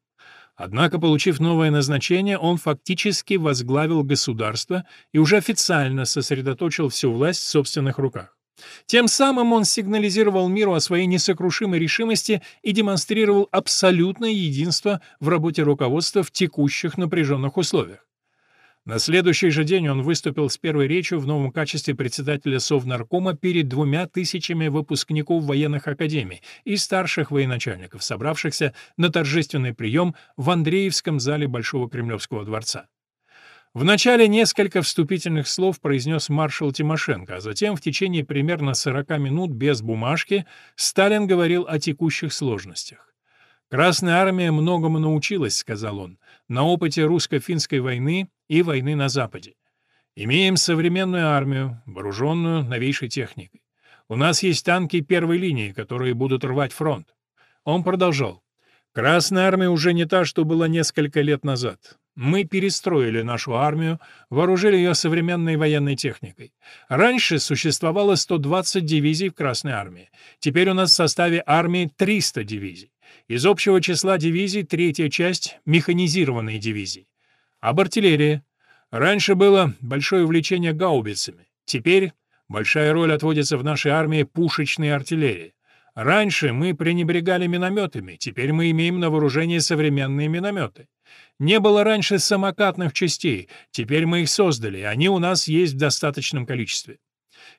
Однако, получив новое назначение, он фактически возглавил государство и уже официально сосредоточил всю власть в собственных руках. Тем самым он сигнализировал миру о своей несокрушимой решимости и демонстрировал абсолютное единство в работе руководства в текущих напряженных условиях. На следующий же день он выступил с первой речью в новом качестве председателя Совнаркома перед двумя тысячами выпускников военных академий и старших военачальников, собравшихся на торжественный прием в Андреевском зале Большого Кремлевского дворца. Вначале несколько вступительных слов произнес маршал Тимошенко, а затем в течение примерно 40 минут без бумажки Сталин говорил о текущих сложностях. «Красная армия многому научилась», — сказал он, — «на опыте русско-финской войны и войны на Западе. Имеем современную армию, вооруженную новейшей техникой. У нас есть танки первой линии, которые будут рвать фронт». Он продолжал. «Красная армия уже не та, что была несколько лет назад. Мы перестроили нашу армию, вооружили ее современной военной техникой. Раньше существовало 120 дивизий в Красной армии. Теперь у нас в составе армии 300 дивизий. Из общего числа дивизий третья часть — механизированные дивизии. Об артиллерии. Раньше было большое увлечение гаубицами. Теперь большая роль отводится в нашей армии пушечной артиллерии. Раньше мы пренебрегали минометами, теперь мы имеем на вооружении современные минометы. Не было раньше самокатных частей, теперь мы их создали, они у нас есть в достаточном количестве.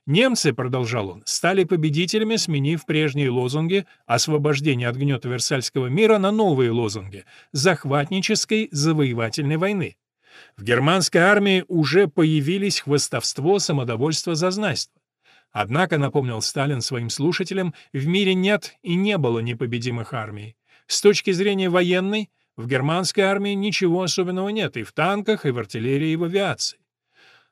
Немцы, продолжал он, стали победителями, сменив прежние лозунги освобождения от гнета Версальского мира на новые лозунги захватнической завоевательной войны. В германской армии уже появились хвостовство, самодовольство, зазнайство. Однако, напомнил Сталин своим слушателям, в мире нет и не было непобедимых армий. С точки зрения военной, в германской армии ничего особенного нет и в танках, и в артиллерии, и в авиации.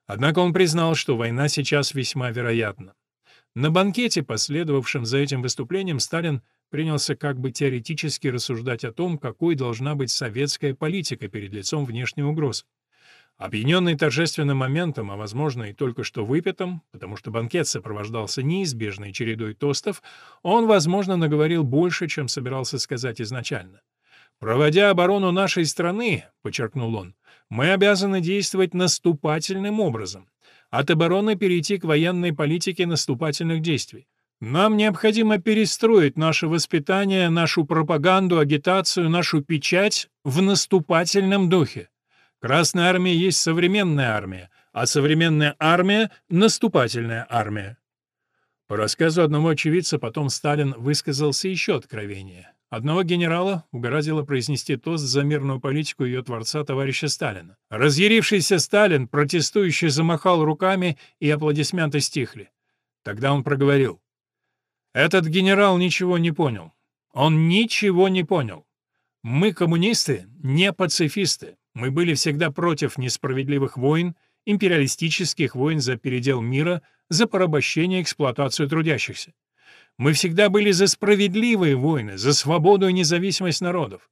Однако он признал, что война сейчас весьма вероятна. На банкете, последовавшем за этим выступлением, Сталин принялся как бы теоретически рассуждать о том, какой должна быть советская политика перед лицом внешней угрозы. Объединенный торжественным моментом, а возможно и только что выпитым, потому что банкет сопровождался неизбежной чередой тостов, он, возможно, наговорил больше, чем собирался сказать изначально. «Проводя оборону нашей страны, — подчеркнул он, — мы обязаны действовать наступательным образом, от обороны перейти к военной политике наступательных действий. Нам необходимо перестроить наше воспитание, нашу пропаганду, агитацию, нашу печать в наступательном духе. Красная армия есть современная армия, а современная армия — наступательная армия. По рассказу одного очевидца потом Сталин высказался еще откровеннее. Одного генерала угораздило произнести тост за мирную политику ее творца товарища Сталина. Разъярившийся Сталин, протестующий, замахал руками, и аплодисменты стихли. Тогда он проговорил. «Этот генерал ничего не понял. Он ничего не понял. Мы, коммунисты, не пацифисты. Мы были всегда против несправедливых войн, империалистических войн за передел мира, за порабощение и эксплуатацию трудящихся. Мы всегда были за справедливые войны, за свободу и независимость народов.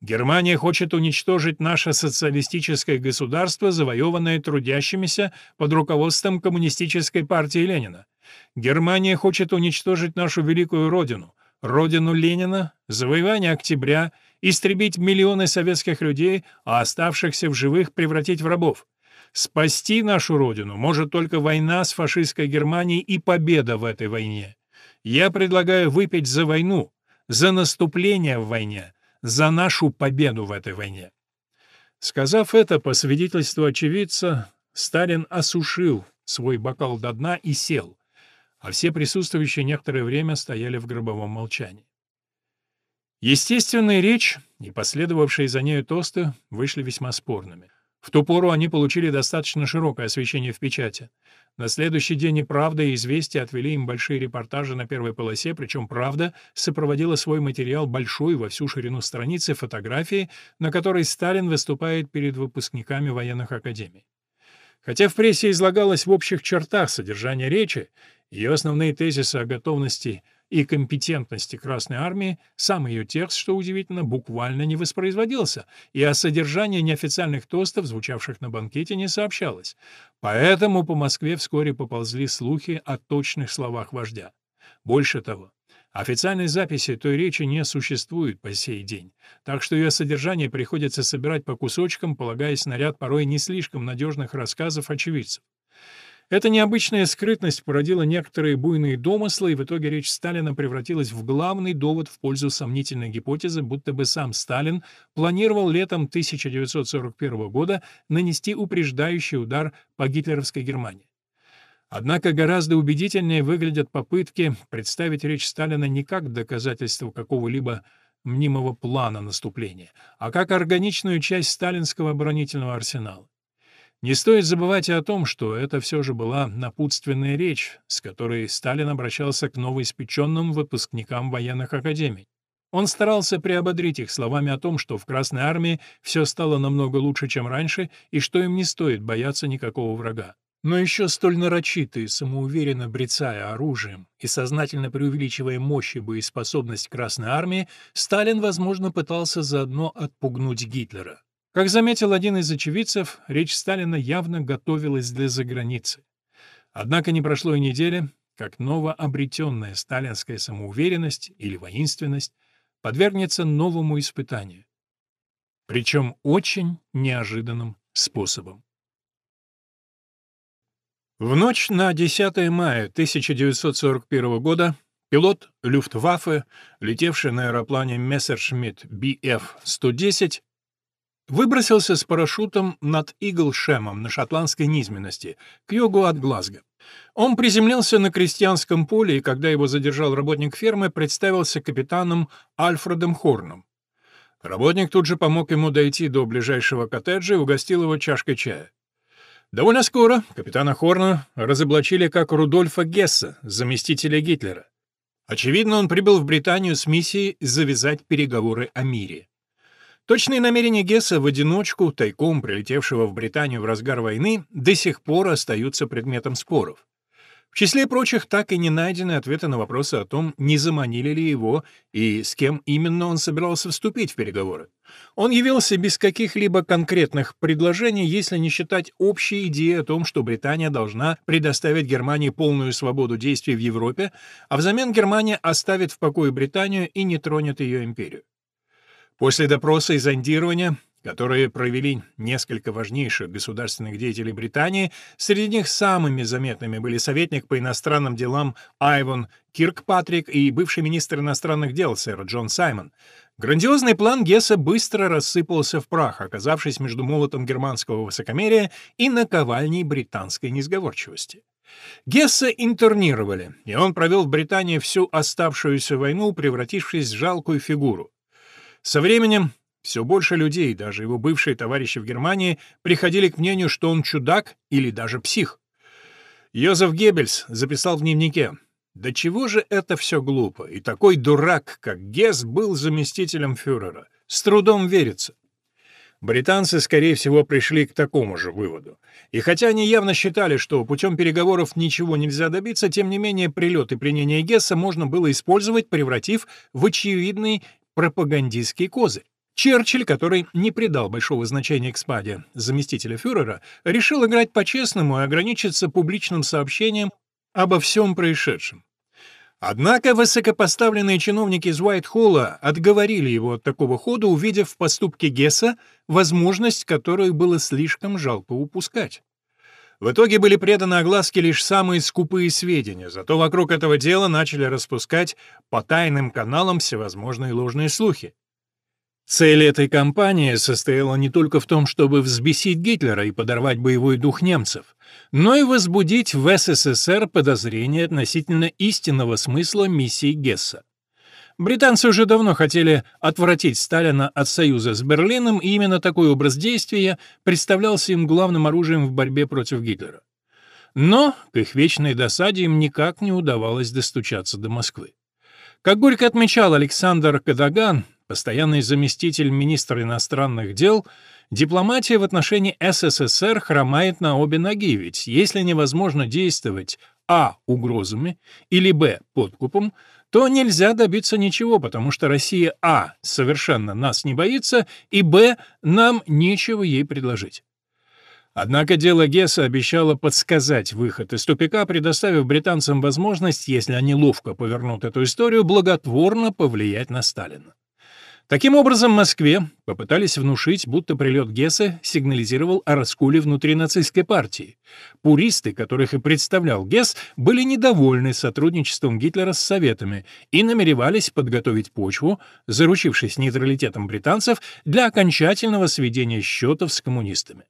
Германия хочет уничтожить наше социалистическое государство, завоеванное трудящимися под руководством Коммунистической партии Ленина. Германия хочет уничтожить нашу великую родину, родину Ленина, завоевание октября, истребить миллионы советских людей, а оставшихся в живых превратить в рабов. Спасти нашу родину может только война с фашистской Германией и победа в этой войне. Я предлагаю выпить за войну, за наступление в войне, за нашу победу в этой войне. Сказав это, по свидетельству очевидца, Сталин осушил свой бокал до дна и сел, а все присутствующие некоторое время стояли в гробовом молчании. Естественная речь и последовавшие за нею тосты вышли весьма спорными. В ту пору они получили достаточно широкое освещение в печати. На следующий день и «Правда», и «Известия» отвели им большие репортажи на первой полосе, причем «Правда» сопроводила свой материал большой во всю ширину страницы фотографии, на которой Сталин выступает перед выпускниками военных академий. Хотя в прессе излагалось в общих чертах содержание речи, ее основные тезисы о готовности и компетентности Красной Армии, сам ее текст, что удивительно, буквально не воспроизводился, и о содержании неофициальных тостов, звучавших на банкете, не сообщалось. Поэтому по Москве вскоре поползли слухи о точных словах вождя. Больше того, Официальной записи той речи не существует по сей день, так что ее содержание приходится собирать по кусочкам, полагаясь на ряд порой не слишком надежных рассказов очевидцев. Эта необычная скрытность породила некоторые буйные домыслы, и в итоге речь Сталина превратилась в главный довод в пользу сомнительной гипотезы, будто бы сам Сталин планировал летом 1941 года нанести упреждающий удар по гитлеровской Германии. Однако гораздо убедительнее выглядят попытки представить речь Сталина не как доказательство какого-либо мнимого плана наступления, а как органичную часть сталинского оборонительного арсенала. Не стоит забывать и о том, что это все же была напутственная речь, с которой Сталин обращался к новоиспеченным выпускникам военных академий. Он старался приободрить их словами о том, что в Красной армии все стало намного лучше, чем раньше, и что им не стоит бояться никакого врага. Но еще столь нарочитый, самоуверенно брецая оружием и сознательно преувеличивая мощь и боеспособность Красной армии, Сталин, возможно, пытался заодно отпугнуть Гитлера. Как заметил один из очевидцев, речь Сталина явно готовилась для заграницы. Однако не прошло и недели, как новообретенная сталинская самоуверенность или воинственность подвергнется новому испытанию. Причем очень неожиданным способом. В ночь на 10 мая 1941 года пилот Люфтваффе, летевший на аэроплане Messerschmitt Bf-110, Выбросился с парашютом над Иглшемом на шотландской низменности, к югу от Глазго. Он приземлился на крестьянском поле, и когда его задержал работник фермы, представился капитаном Альфредом Хорном. Работник тут же помог ему дойти до ближайшего коттеджа и угостил его чашкой чая. Довольно скоро капитана Хорна разоблачили как Рудольфа Гесса, заместителя Гитлера. Очевидно, он прибыл в Британию с миссией завязать переговоры о мире. Точные намерения Гесса в одиночку, тайком прилетевшего в Британию в разгар войны, до сих пор остаются предметом споров. В числе прочих так и не найдены ответы на вопросы о том, не заманили ли его и с кем именно он собирался вступить в переговоры. Он явился без каких-либо конкретных предложений, если не считать общей идеи о том, что Британия должна предоставить Германии полную свободу действий в Европе, а взамен Германия оставит в покое Британию и не тронет ее империю. После допроса и зондирования, которые провели несколько важнейших государственных деятелей Британии, среди них самыми заметными были советник по иностранным делам Айвон Киркпатрик и бывший министр иностранных дел сэр Джон Саймон, Грандиозный план Гесса быстро рассыпался в прах, оказавшись между молотом германского высокомерия и наковальней британской несговорчивости. Гесса интернировали, и он провел в Британии всю оставшуюся войну, превратившись в жалкую фигуру. Со временем все больше людей, даже его бывшие товарищи в Германии, приходили к мнению, что он чудак или даже псих. Йозеф Геббельс записал в дневнике «Да чего же это все глупо, и такой дурак, как Гесс, был заместителем фюрера. С трудом верится». Британцы, скорее всего, пришли к такому же выводу. И хотя они явно считали, что путем переговоров ничего нельзя добиться, тем не менее прилет и пленение Гесса можно было использовать, превратив в очевидный пропагандистский козырь. Черчилль, который не придал большого значения экспаде заместителя фюрера, решил играть по-честному и ограничиться публичным сообщением обо всем происшедшем. Однако высокопоставленные чиновники из Уайт-Холла отговорили его от такого хода, увидев в поступке Гесса возможность, которую было слишком жалко упускать. В итоге были преданы огласке лишь самые скупые сведения, зато вокруг этого дела начали распускать по тайным каналам всевозможные ложные слухи. Цель этой кампании состояла не только в том, чтобы взбесить Гитлера и подорвать боевой дух немцев, но и возбудить в СССР подозрения относительно истинного смысла миссии Гесса. Британцы уже давно хотели отвратить Сталина от союза с Берлином, и именно такой образ действия представлялся им главным оружием в борьбе против Гитлера. Но, к их вечной досаде, им никак не удавалось достучаться до Москвы. Как горько отмечал Александр Кадаган, постоянный заместитель министра иностранных дел, дипломатия в отношении СССР хромает на обе ноги, ведь если невозможно действовать а. угрозами или б. подкупом, то нельзя добиться ничего, потому что Россия а. совершенно нас не боится, и б. нам нечего ей предложить. Однако дело Гесса обещало подсказать выход из тупика, предоставив британцам возможность, если они ловко повернут эту историю, благотворно повлиять на Сталина. Таким образом, Москве попытались внушить, будто прилет Гесса сигнализировал о расколе внутри нацистской партии. Пуристы, которых и представлял Гесс, были недовольны сотрудничеством Гитлера с Советами и намеревались подготовить почву, заручившись нейтралитетом британцев, для окончательного сведения счетов с коммунистами.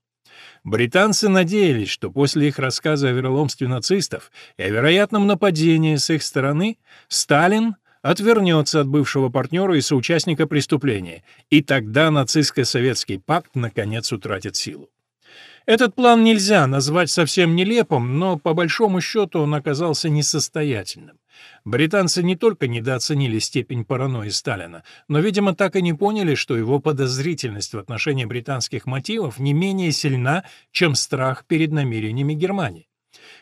Британцы надеялись, что после их рассказа о вероломстве нацистов и о вероятном нападении с их стороны Сталин — отвернется от бывшего партнера и соучастника преступления, и тогда нацистско-советский пакт наконец утратит силу. Этот план нельзя назвать совсем нелепым, но по большому счету он оказался несостоятельным. Британцы не только недооценили степень паранойи Сталина, но, видимо, так и не поняли, что его подозрительность в отношении британских мотивов не менее сильна, чем страх перед намерениями Германии.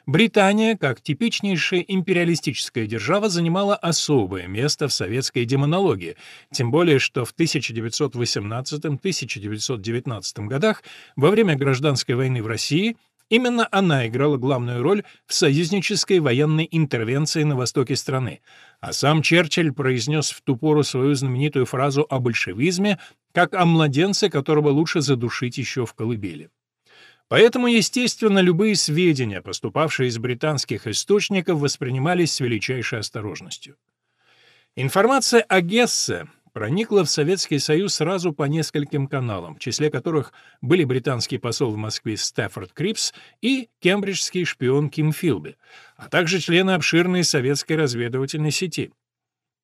Британия, как типичнейшая империалистическая держава, занимала особое место в советской демонологии, тем более что в 1918-1919 годах, во время гражданской войны в России, Именно она играла главную роль в союзнической военной интервенции на востоке страны, а сам Черчилль произнес в ту пору свою знаменитую фразу о большевизме как о младенце, которого лучше задушить еще в колыбели. Поэтому, естественно, любые сведения, поступавшие из британских источников, воспринимались с величайшей осторожностью. Информация о Гессе проникла в Советский Союз сразу по нескольким каналам, в числе которых были британский посол в Москве Стефорд Крипс и кембриджский шпион Ким Филби, а также члены обширной советской разведывательной сети.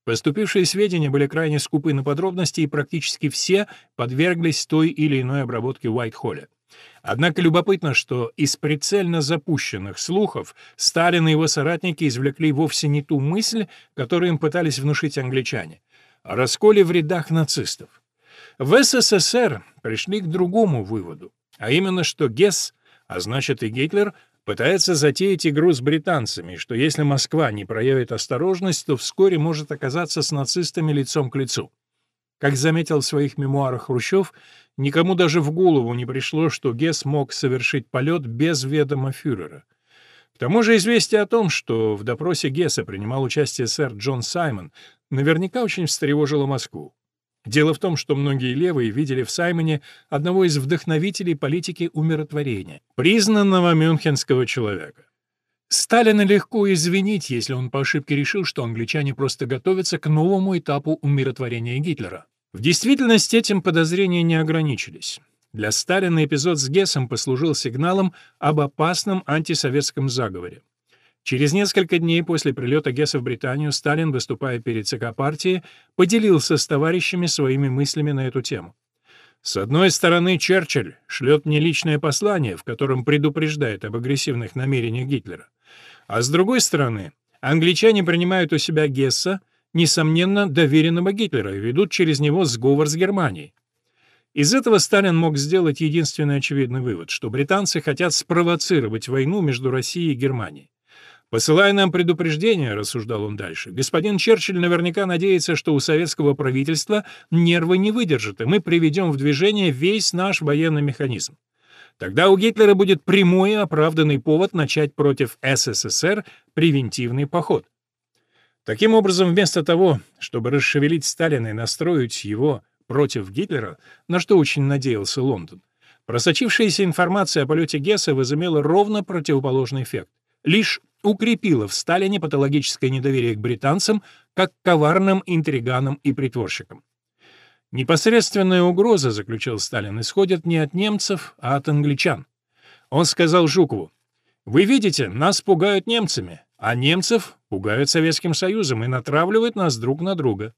Поступившие сведения были крайне скупы на подробности, и практически все подверглись той или иной обработке в Уайт-Холле. Однако любопытно, что из прицельно запущенных слухов Сталин и его соратники извлекли вовсе не ту мысль, которую им пытались внушить англичане, о расколе в рядах нацистов. В СССР пришли к другому выводу, а именно, что Гесс, а значит и Гитлер, пытается затеять игру с британцами, что если Москва не проявит осторожность, то вскоре может оказаться с нацистами лицом к лицу. Как заметил в своих мемуарах Хрущев, никому даже в голову не пришло, что Гесс мог совершить полет без ведома фюрера. К тому же известие о том, что в допросе Гесса принимал участие сэр Джон Саймон, наверняка очень встревожило Москву. Дело в том, что многие левые видели в Саймоне одного из вдохновителей политики умиротворения, признанного мюнхенского человека. Сталина легко извинить, если он по ошибке решил, что англичане просто готовятся к новому этапу умиротворения Гитлера. В действительности этим подозрения не ограничились. Для Сталина эпизод с Гессом послужил сигналом об опасном антисоветском заговоре. Через несколько дней после прилета Гесса в Британию Сталин, выступая перед ЦК партии, поделился с товарищами своими мыслями на эту тему. С одной стороны, Черчилль шлет мне личное послание, в котором предупреждает об агрессивных намерениях Гитлера. А с другой стороны, англичане принимают у себя Гесса, несомненно, доверенного Гитлера и ведут через него сговор с Германией. Из этого Сталин мог сделать единственный очевидный вывод, что британцы хотят спровоцировать войну между Россией и Германией. «Посылая нам предупреждение», — рассуждал он дальше, «господин Черчилль наверняка надеется, что у советского правительства нервы не выдержат, и мы приведем в движение весь наш военный механизм. Тогда у Гитлера будет прямой и оправданный повод начать против СССР превентивный поход. Таким образом, вместо того, чтобы расшевелить Сталина и настроить его против Гитлера, на что очень надеялся Лондон, просочившаяся информация о полете Гесса возымела ровно противоположный эффект. Лишь укрепила в Сталине патологическое недоверие к британцам как коварным интриганам и притворщикам. Непосредственная угроза, заключил Сталин, исходит не от немцев, а от англичан. Он сказал Жукову, «Вы видите, нас пугают немцами, а немцев пугают Советским Союзом и натравливают нас друг на друга.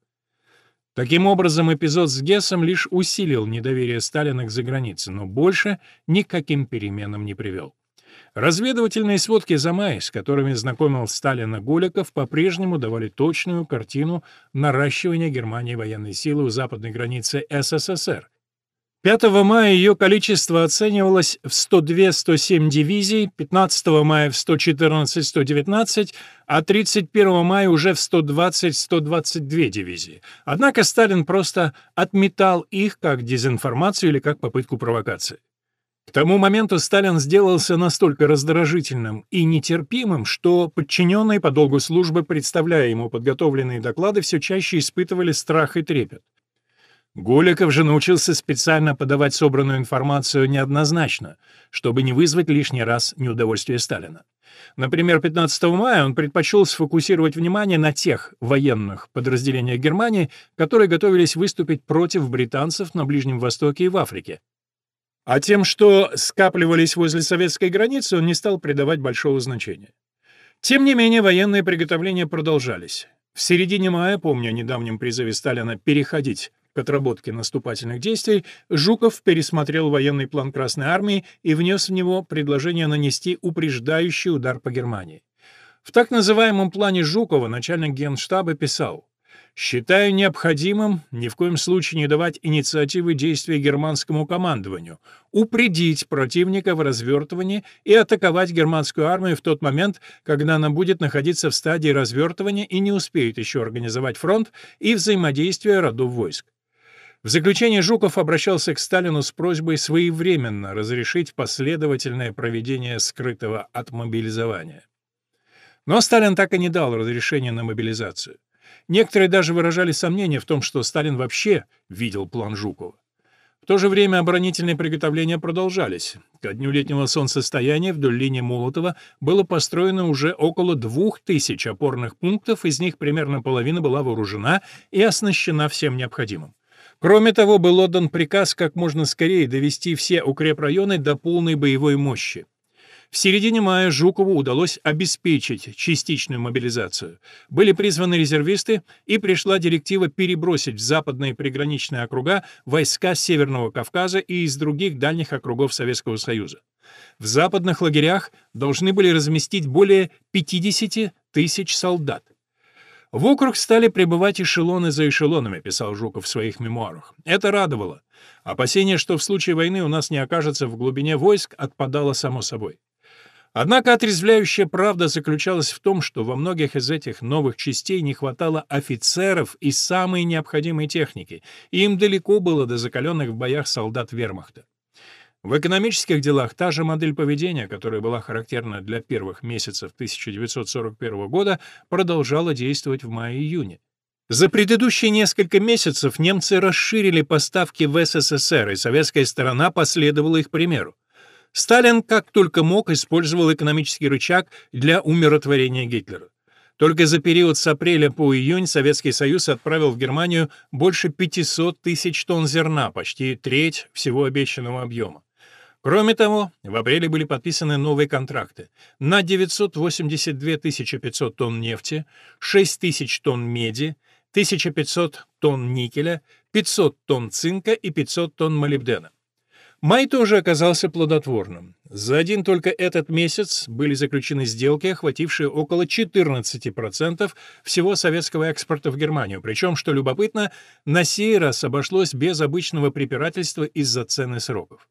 Таким образом, эпизод с Гессом лишь усилил недоверие Сталина к загранице, но больше ни к каким переменам не привел. Разведывательные сводки за май, с которыми знакомил Сталина Голиков, по-прежнему давали точную картину наращивания Германии военной силы у западной границы СССР, 5 мая ее количество оценивалось в 102-107 дивизий, 15 мая в 114-119, а 31 мая уже в 120-122 дивизии. Однако Сталин просто отметал их как дезинформацию или как попытку провокации. К тому моменту Сталин сделался настолько раздражительным и нетерпимым, что подчиненные по долгу службы, представляя ему подготовленные доклады, все чаще испытывали страх и трепет. Голиков же научился специально подавать собранную информацию неоднозначно, чтобы не вызвать лишний раз неудовольствие Сталина. Например, 15 мая он предпочел сфокусировать внимание на тех военных подразделениях Германии, которые готовились выступить против британцев на Ближнем Востоке и в Африке. А тем, что скапливались возле советской границы, он не стал придавать большого значения. Тем не менее, военные приготовления продолжались. В середине мая, помню о недавнем призыве Сталина переходить к отработке наступательных действий, Жуков пересмотрел военный план Красной Армии и внес в него предложение нанести упреждающий удар по Германии. В так называемом плане Жукова начальник генштаба писал Считаю необходимым ни в коем случае не давать инициативы действия германскому командованию, упредить противника в развертывании и атаковать германскую армию в тот момент, когда она будет находиться в стадии развертывания и не успеет еще организовать фронт и взаимодействие родов войск. В заключение Жуков обращался к Сталину с просьбой своевременно разрешить последовательное проведение скрытого отмобилизования. Но Сталин так и не дал разрешения на мобилизацию. Некоторые даже выражали сомнения в том, что Сталин вообще видел план Жукова. В то же время оборонительные приготовления продолжались. Ко дню летнего солнцестояния вдоль линии Молотова было построено уже около двух тысяч опорных пунктов, из них примерно половина была вооружена и оснащена всем необходимым. Кроме того, был отдан приказ как можно скорее довести все укрепрайоны до полной боевой мощи. В середине мая Жукову удалось обеспечить частичную мобилизацию. Были призваны резервисты, и пришла директива перебросить в западные приграничные округа войска Северного Кавказа и из других дальних округов Советского Союза. В западных лагерях должны были разместить более 50 тысяч солдат. В округ стали прибывать эшелоны за эшелонами, писал Жуков в своих мемуарах. Это радовало. Опасение, что в случае войны у нас не окажется в глубине войск, отпадало само собой. Однако отрезвляющая правда заключалась в том, что во многих из этих новых частей не хватало офицеров и самой необходимой техники, и им далеко было до закаленных в боях солдат вермахта. В экономических делах та же модель поведения, которая была характерна для первых месяцев 1941 года, продолжала действовать в мае-июне. За предыдущие несколько месяцев немцы расширили поставки в СССР, и советская сторона последовала их примеру. Сталин как только мог использовал экономический рычаг для умиротворения Гитлера. Только за период с апреля по июнь Советский Союз отправил в Германию больше 500 тысяч тонн зерна, почти треть всего обещанного объема. Кроме того, в апреле были подписаны новые контракты на 982 500 тонн нефти, 6 тысяч тонн меди, 1500 тонн никеля, 500 тонн цинка и 500 тонн молибдена. Май тоже оказался плодотворным. За один только этот месяц были заключены сделки, охватившие около 14% всего советского экспорта в Германию, причем, что любопытно, на сей раз обошлось без обычного препирательства из-за цены сроков.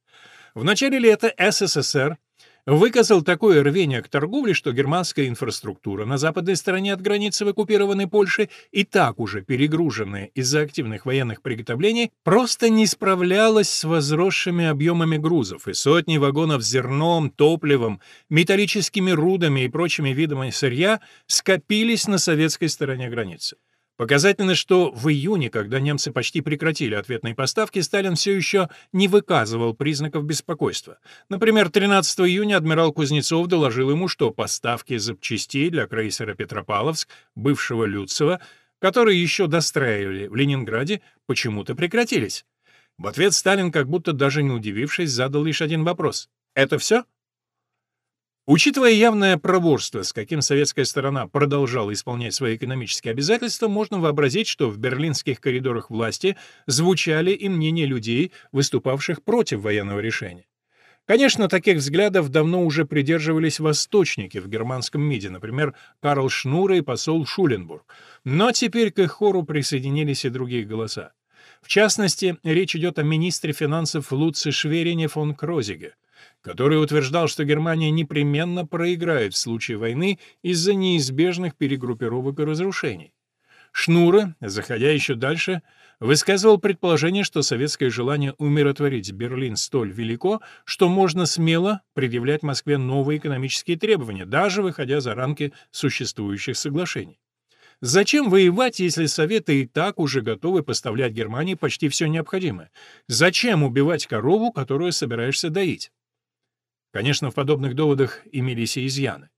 В начале лета СССР выказал такое рвение к торговле, что германская инфраструктура на западной стороне от границы в оккупированной Польше, и так уже перегруженная из-за активных военных приготовлений, просто не справлялась с возросшими объемами грузов, и сотни вагонов с зерном, топливом, металлическими рудами и прочими видами сырья скопились на советской стороне границы. Показательно, что в июне, когда немцы почти прекратили ответные поставки, Сталин все еще не выказывал признаков беспокойства. Например, 13 июня адмирал Кузнецов доложил ему, что поставки запчастей для крейсера «Петропавловск», бывшего Люцева, которые еще достраивали в Ленинграде, почему-то прекратились. В ответ Сталин, как будто даже не удивившись, задал лишь один вопрос. «Это все?» Учитывая явное проворство, с каким советская сторона продолжала исполнять свои экономические обязательства, можно вообразить, что в берлинских коридорах власти звучали и мнения людей, выступавших против военного решения. Конечно, таких взглядов давно уже придерживались восточники в германском МИДе, например, Карл Шнур и посол Шуленбург. Но теперь к их хору присоединились и другие голоса. В частности, речь идет о министре финансов Луце Шверине фон Крозиге который утверждал, что Германия непременно проиграет в случае войны из-за неизбежных перегруппировок и разрушений. Шнура, заходя еще дальше, высказывал предположение, что советское желание умиротворить Берлин столь велико, что можно смело предъявлять Москве новые экономические требования, даже выходя за рамки существующих соглашений. Зачем воевать, если Советы и так уже готовы поставлять Германии почти все необходимое? Зачем убивать корову, которую собираешься доить? Конечно, в подобных доводах имелись и изъяны.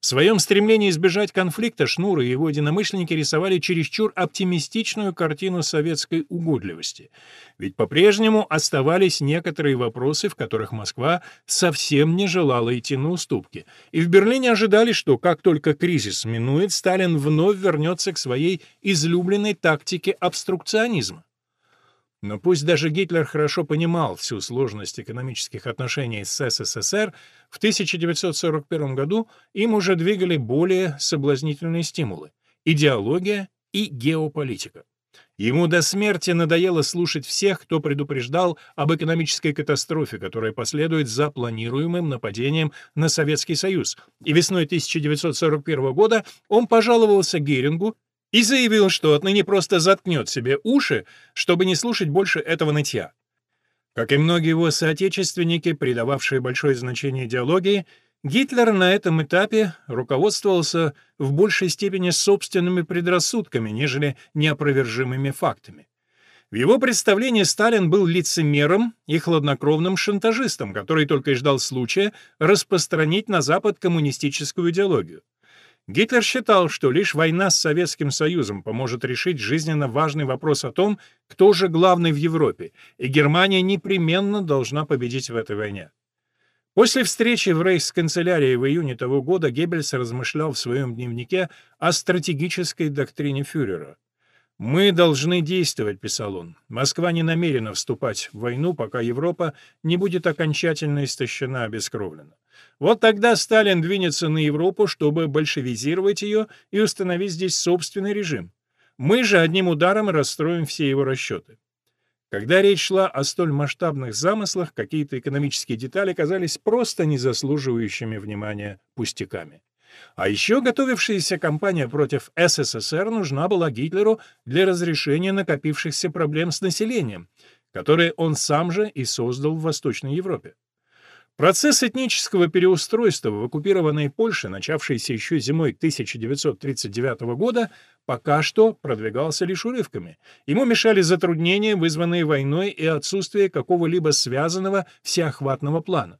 В своем стремлении избежать конфликта Шнур и его единомышленники рисовали чересчур оптимистичную картину советской угодливости. Ведь по-прежнему оставались некоторые вопросы, в которых Москва совсем не желала идти на уступки. И в Берлине ожидали, что как только кризис минует, Сталин вновь вернется к своей излюбленной тактике обструкционизма. Но пусть даже Гитлер хорошо понимал всю сложность экономических отношений с СССР, в 1941 году им уже двигали более соблазнительные стимулы — идеология и геополитика. Ему до смерти надоело слушать всех, кто предупреждал об экономической катастрофе, которая последует за планируемым нападением на Советский Союз. И весной 1941 года он пожаловался Герингу и заявил, что отныне просто заткнет себе уши, чтобы не слушать больше этого нытья. Как и многие его соотечественники, придававшие большое значение идеологии, Гитлер на этом этапе руководствовался в большей степени собственными предрассудками, нежели неопровержимыми фактами. В его представлении Сталин был лицемером и хладнокровным шантажистом, который только и ждал случая распространить на Запад коммунистическую идеологию. Гитлер считал, что лишь война с Советским Союзом поможет решить жизненно важный вопрос о том, кто же главный в Европе, и Германия непременно должна победить в этой войне. После встречи в рейхсканцелярии в июне того года Геббельс размышлял в своем дневнике о стратегической доктрине фюрера. «Мы должны действовать», — писал он. «Москва не намерена вступать в войну, пока Европа не будет окончательно истощена, обескровлена. Вот тогда Сталин двинется на Европу, чтобы большевизировать ее и установить здесь собственный режим. Мы же одним ударом расстроим все его расчеты». Когда речь шла о столь масштабных замыслах, какие-то экономические детали казались просто незаслуживающими внимания пустяками. А еще готовившаяся кампания против СССР нужна была Гитлеру для разрешения накопившихся проблем с населением, которые он сам же и создал в Восточной Европе. Процесс этнического переустройства в оккупированной Польше, начавшийся еще зимой 1939 года, пока что продвигался лишь урывками. Ему мешали затруднения, вызванные войной и отсутствие какого-либо связанного всеохватного плана.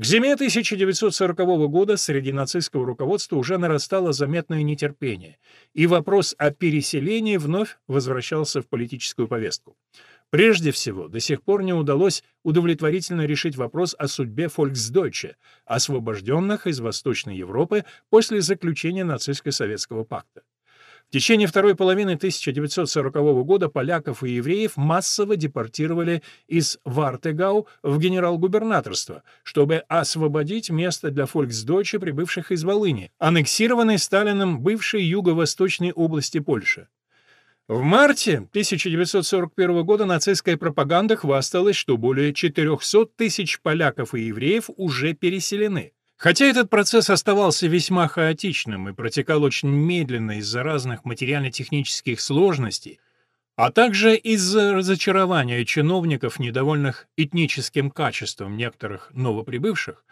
К зиме 1940 года среди нацистского руководства уже нарастало заметное нетерпение, и вопрос о переселении вновь возвращался в политическую повестку. Прежде всего, до сих пор не удалось удовлетворительно решить вопрос о судьбе Фольксдойче, освобожденных из Восточной Европы после заключения нацистско-советского пакта. В течение второй половины 1940 года поляков и евреев массово депортировали из Вартегау в генерал-губернаторство, чтобы освободить место для фольксдойче, прибывших из Волыни, аннексированной Сталиным бывшей юго-восточной области Польши. В марте 1941 года нацистская пропаганда хвасталась, что более 400 тысяч поляков и евреев уже переселены. Хотя этот процесс оставался весьма хаотичным и протекал очень медленно из-за разных материально-технических сложностей, а также из-за разочарования чиновников, недовольных этническим качеством некоторых новоприбывших,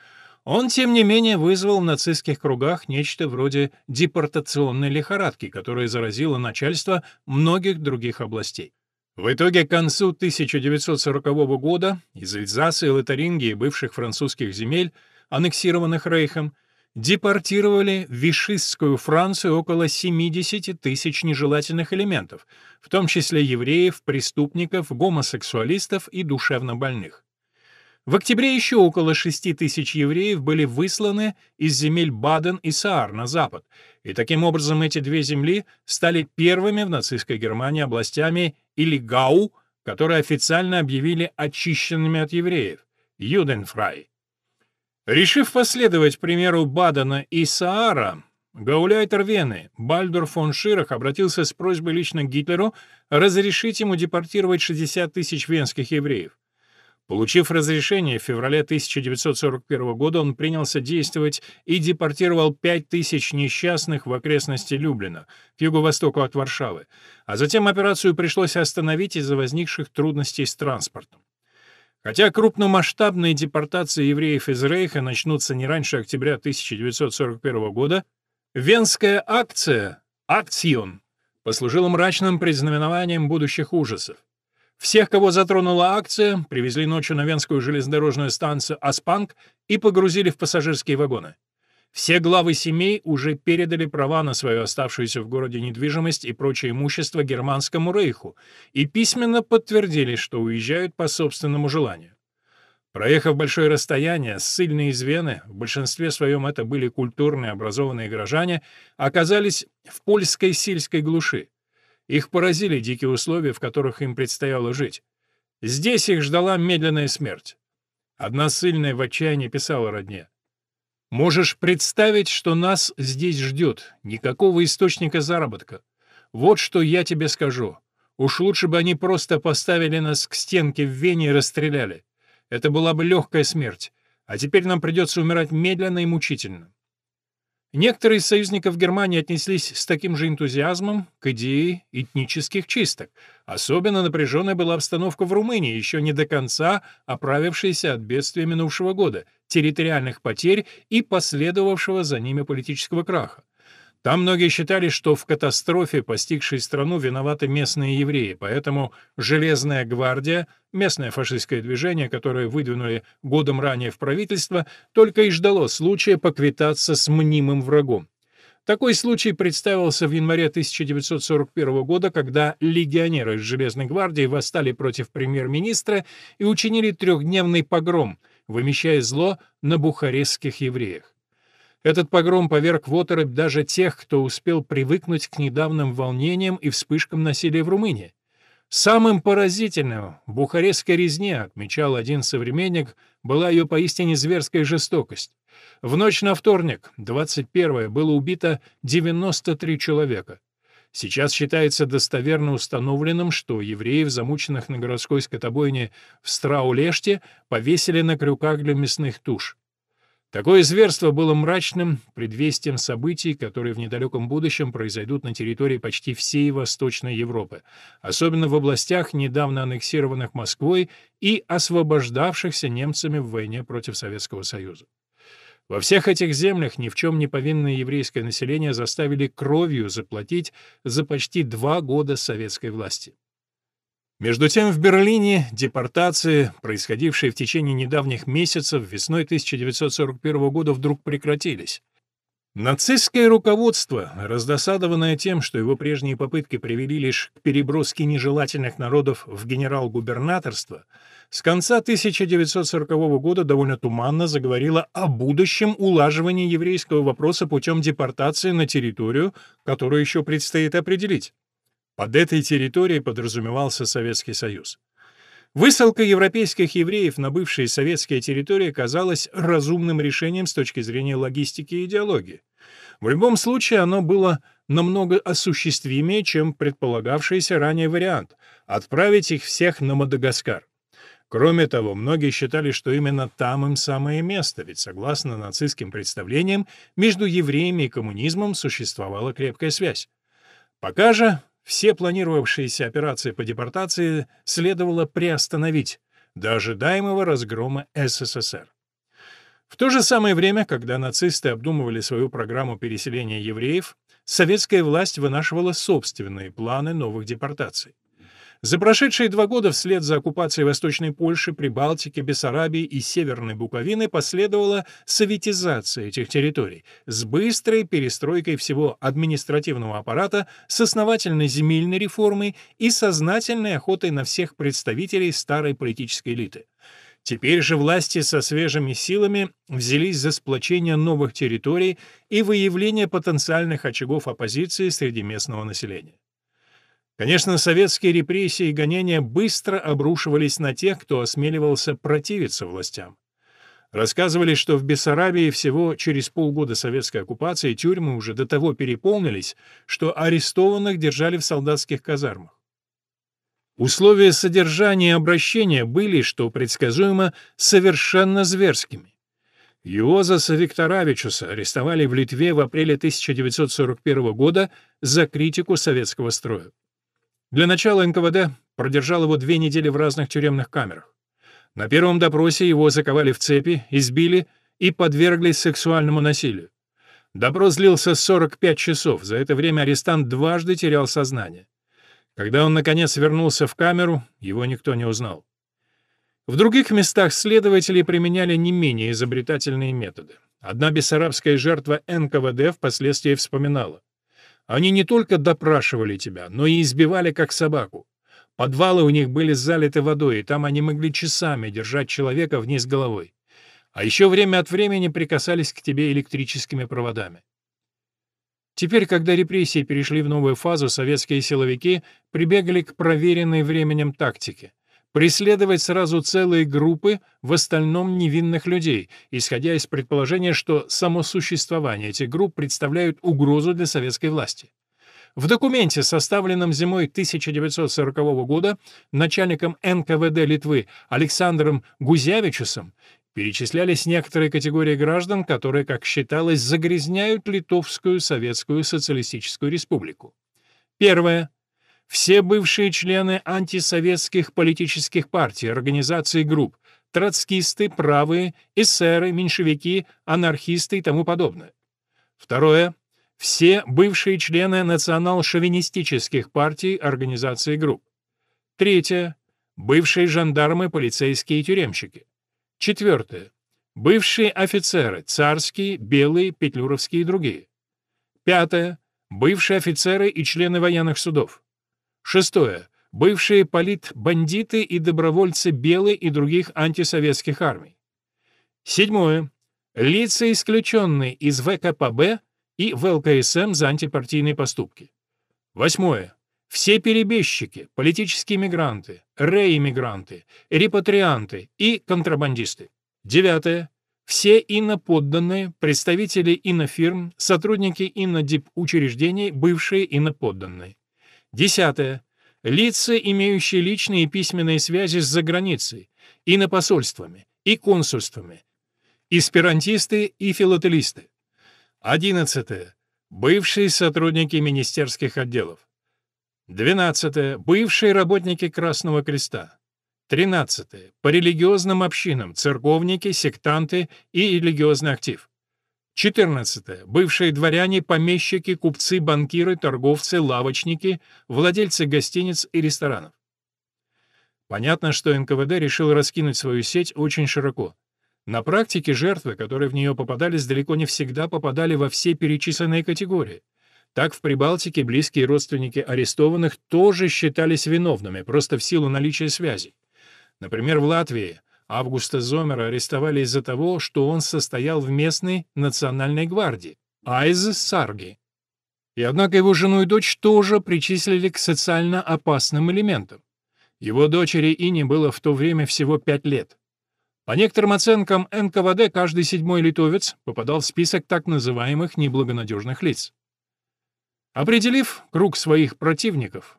он, тем не менее, вызвал в нацистских кругах нечто вроде депортационной лихорадки, которая заразила начальство многих других областей. В итоге к концу 1940 года из Эльзаса и Лотарингии, бывших французских земель, аннексированных Рейхом, депортировали в Вишистскую Францию около 70 тысяч нежелательных элементов, в том числе евреев, преступников, гомосексуалистов и душевнобольных. В октябре еще около 6 тысяч евреев были высланы из земель Баден и Саар на запад, и таким образом эти две земли стали первыми в нацистской Германии областями или Гау, которые официально объявили очищенными от евреев, Юденфрай. Решив последовать примеру Бадена и Саара, гауляйтер Вены Бальдур фон Ширах обратился с просьбой лично к Гитлеру разрешить ему депортировать 60 тысяч венских евреев. Получив разрешение в феврале 1941 года, он принялся действовать и депортировал 5 тысяч несчастных в окрестности Люблина, к юго-востоку от Варшавы, а затем операцию пришлось остановить из-за возникших трудностей с транспортом. Хотя крупномасштабные депортации евреев из Рейха начнутся не раньше октября 1941 года, Венская акция Акцион послужило мрачным предзнаменованием будущих ужасов. Всех, кого затронула акция, привезли ночью на Венскую железнодорожную станцию Аспанг и погрузили в пассажирские вагоны. Все главы семей уже передали права на свою оставшуюся в городе недвижимость и прочее имущество германскому рейху и письменно подтвердили, что уезжают по собственному желанию. Проехав большое расстояние, ссыльные из Вены, в большинстве своем это были культурные образованные горожане, оказались в польской сельской глуши. Их поразили дикие условия, в которых им предстояло жить. Здесь их ждала медленная смерть. Одна ссыльная в отчаянии писала родне. «Можешь представить, что нас здесь ждет. Никакого источника заработка. Вот что я тебе скажу. Уж лучше бы они просто поставили нас к стенке в Вене и расстреляли. Это была бы легкая смерть, а теперь нам придется умирать медленно и мучительно. Некоторые из союзников Германии отнеслись с таким же энтузиазмом к идее этнических чисток. Особенно напряженная была обстановка в Румынии, еще не до конца оправившейся от бедствия минувшего года, территориальных потерь и последовавшего за ними политического краха. Там многие считали, что в катастрофе, постигшей страну, виноваты местные евреи, поэтому «Железная гвардия», местное фашистское движение, которое выдвинули годом ранее в правительство, только и ждало случая поквитаться с мнимым врагом. Такой случай представился в январе 1941 года, когда легионеры из Железной гвардии восстали против премьер-министра и учинили трехдневный погром, вымещая зло на бухарестских евреях. Этот погром поверг в оторопь даже тех, кто успел привыкнуть к недавним волнениям и вспышкам насилия в Румынии. Самым поразительным в бухарестской резне, отмечал один современник, была ее поистине зверская жестокость. В ночь на вторник, 21 было убито 93 человека. Сейчас считается достоверно установленным, что евреев, замученных на городской скотобойне в Страулеште, повесили на крюках для мясных туш. Такое зверство было мрачным предвестием событий, которые в недалеком будущем произойдут на территории почти всей Восточной Европы, особенно в областях, недавно аннексированных Москвой и освобождавшихся немцами в войне против Советского Союза. Во всех этих землях ни в чем не повинное еврейское население заставили кровью заплатить за почти два года советской власти. Между тем в Берлине депортации, происходившие в течение недавних месяцев, весной 1941 года вдруг прекратились. Нацистское руководство, раздосадованное тем, что его прежние попытки привели лишь к переброске нежелательных народов в генерал-губернаторство, с конца 1940 года довольно туманно заговорило о будущем улаживании еврейского вопроса путем депортации на территорию, которую еще предстоит определить. Под этой территорией подразумевался Советский Союз. Высылка европейских евреев на бывшие советские территории казалась разумным решением с точки зрения логистики и идеологии. В любом случае оно было намного осуществимее, чем предполагавшийся ранее вариант — отправить их всех на Мадагаскар. Кроме того, многие считали, что именно там им самое место, ведь, согласно нацистским представлениям, между евреями и коммунизмом существовала крепкая связь. Пока же все планировавшиеся операции по депортации следовало приостановить до ожидаемого разгрома СССР. В то же самое время, когда нацисты обдумывали свою программу переселения евреев, советская власть вынашивала собственные планы новых депортаций. За прошедшие два года вслед за оккупацией Восточной Польши, Прибалтики, Бессарабии и Северной Буковины последовала советизация этих территорий с быстрой перестройкой всего административного аппарата, с основательной земельной реформой и сознательной охотой на всех представителей старой политической элиты. Теперь же власти со свежими силами взялись за сплочение новых территорий и выявление потенциальных очагов оппозиции среди местного населения. Конечно, советские репрессии и гонения быстро обрушивались на тех, кто осмеливался противиться властям. Рассказывали, что в Бессарабии всего через полгода советской оккупации тюрьмы уже до того переполнились, что арестованных держали в солдатских казармах. Условия содержания и обращения были, что предсказуемо, совершенно зверскими. Юозаса Викторовичуса арестовали в Литве в апреле 1941 года за критику советского строя. Для начала НКВД продержал его две недели в разных тюремных камерах. На первом допросе его заковали в цепи, избили и подвергли сексуальному насилию. Допрос длился 45 часов. За это время арестант дважды терял сознание. Когда он, наконец, вернулся в камеру, его никто не узнал. В других местах следователи применяли не менее изобретательные методы. Одна бессарабская жертва НКВД впоследствии вспоминала. Они не только допрашивали тебя, но и избивали как собаку. Подвалы у них были залиты водой, и там они могли часами держать человека вниз головой. А еще время от времени прикасались к тебе электрическими проводами. Теперь, когда репрессии перешли в новую фазу, советские силовики прибегли к проверенной временем тактике преследовать сразу целые группы в остальном невинных людей, исходя из предположения, что само существование этих групп представляют угрозу для советской власти. В документе, составленном зимой 1940 года начальником НКВД Литвы Александром Гузявичусом, перечислялись некоторые категории граждан, которые, как считалось, загрязняют Литовскую Советскую Социалистическую Республику. Первое все бывшие члены антисоветских политических партий, организаций и групп, троцкисты, правые, эсеры, меньшевики, анархисты и тому подобное. Второе. Все бывшие члены национал-шовинистических партий, организаций и групп. Третье. Бывшие жандармы, полицейские и тюремщики. Четвертое. Бывшие офицеры, царские, белые, петлюровские и другие. Пятое. Бывшие офицеры и члены военных судов. Шестое. Бывшие политбандиты и добровольцы Белой и других антисоветских армий. Седьмое. Лица, исключенные из ВКПБ и ВЛКСМ за антипартийные поступки. Восьмое. Все перебежчики, политические мигранты, реиммигранты, репатрианты и контрабандисты. Девятое. Все иноподданные, представители инофирм, сотрудники инодип-учреждений, бывшие иноподданные. Десятое. Лица, имеющие личные и письменные связи с заграницей, и на посольствами, и консульствами, эсперантисты и филателисты. Одиннадцатое. Бывшие сотрудники министерских отделов. Двенадцатое. Бывшие работники Красного Креста. Тринадцатое. По религиозным общинам, церковники, сектанты и религиозный актив. 14. Бывшие дворяне, помещики, купцы, банкиры, торговцы, лавочники, владельцы гостиниц и ресторанов. Понятно, что НКВД решил раскинуть свою сеть очень широко. На практике жертвы, которые в нее попадались, далеко не всегда попадали во все перечисленные категории. Так в Прибалтике близкие родственники арестованных тоже считались виновными, просто в силу наличия связей. Например, в Латвии Августа Зомера арестовали из-за того, что он состоял в местной национальной гвардии — Айз Сарги. И однако его жену и дочь тоже причислили к социально опасным элементам. Его дочери Ине было в то время всего пять лет. По некоторым оценкам НКВД каждый седьмой литовец попадал в список так называемых неблагонадежных лиц. Определив круг своих противников,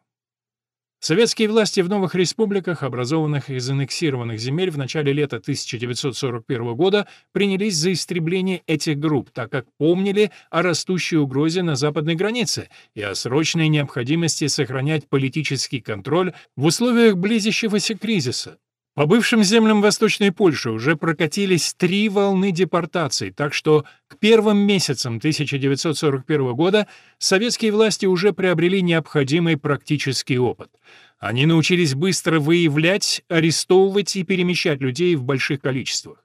Советские власти в новых республиках, образованных из аннексированных земель в начале лета 1941 года, принялись за истребление этих групп, так как помнили о растущей угрозе на западной границе и о срочной необходимости сохранять политический контроль в условиях близящегося кризиса. По бывшим землям Восточной Польши уже прокатились три волны депортаций, так что к первым месяцам 1941 года советские власти уже приобрели необходимый практический опыт. Они научились быстро выявлять, арестовывать и перемещать людей в больших количествах.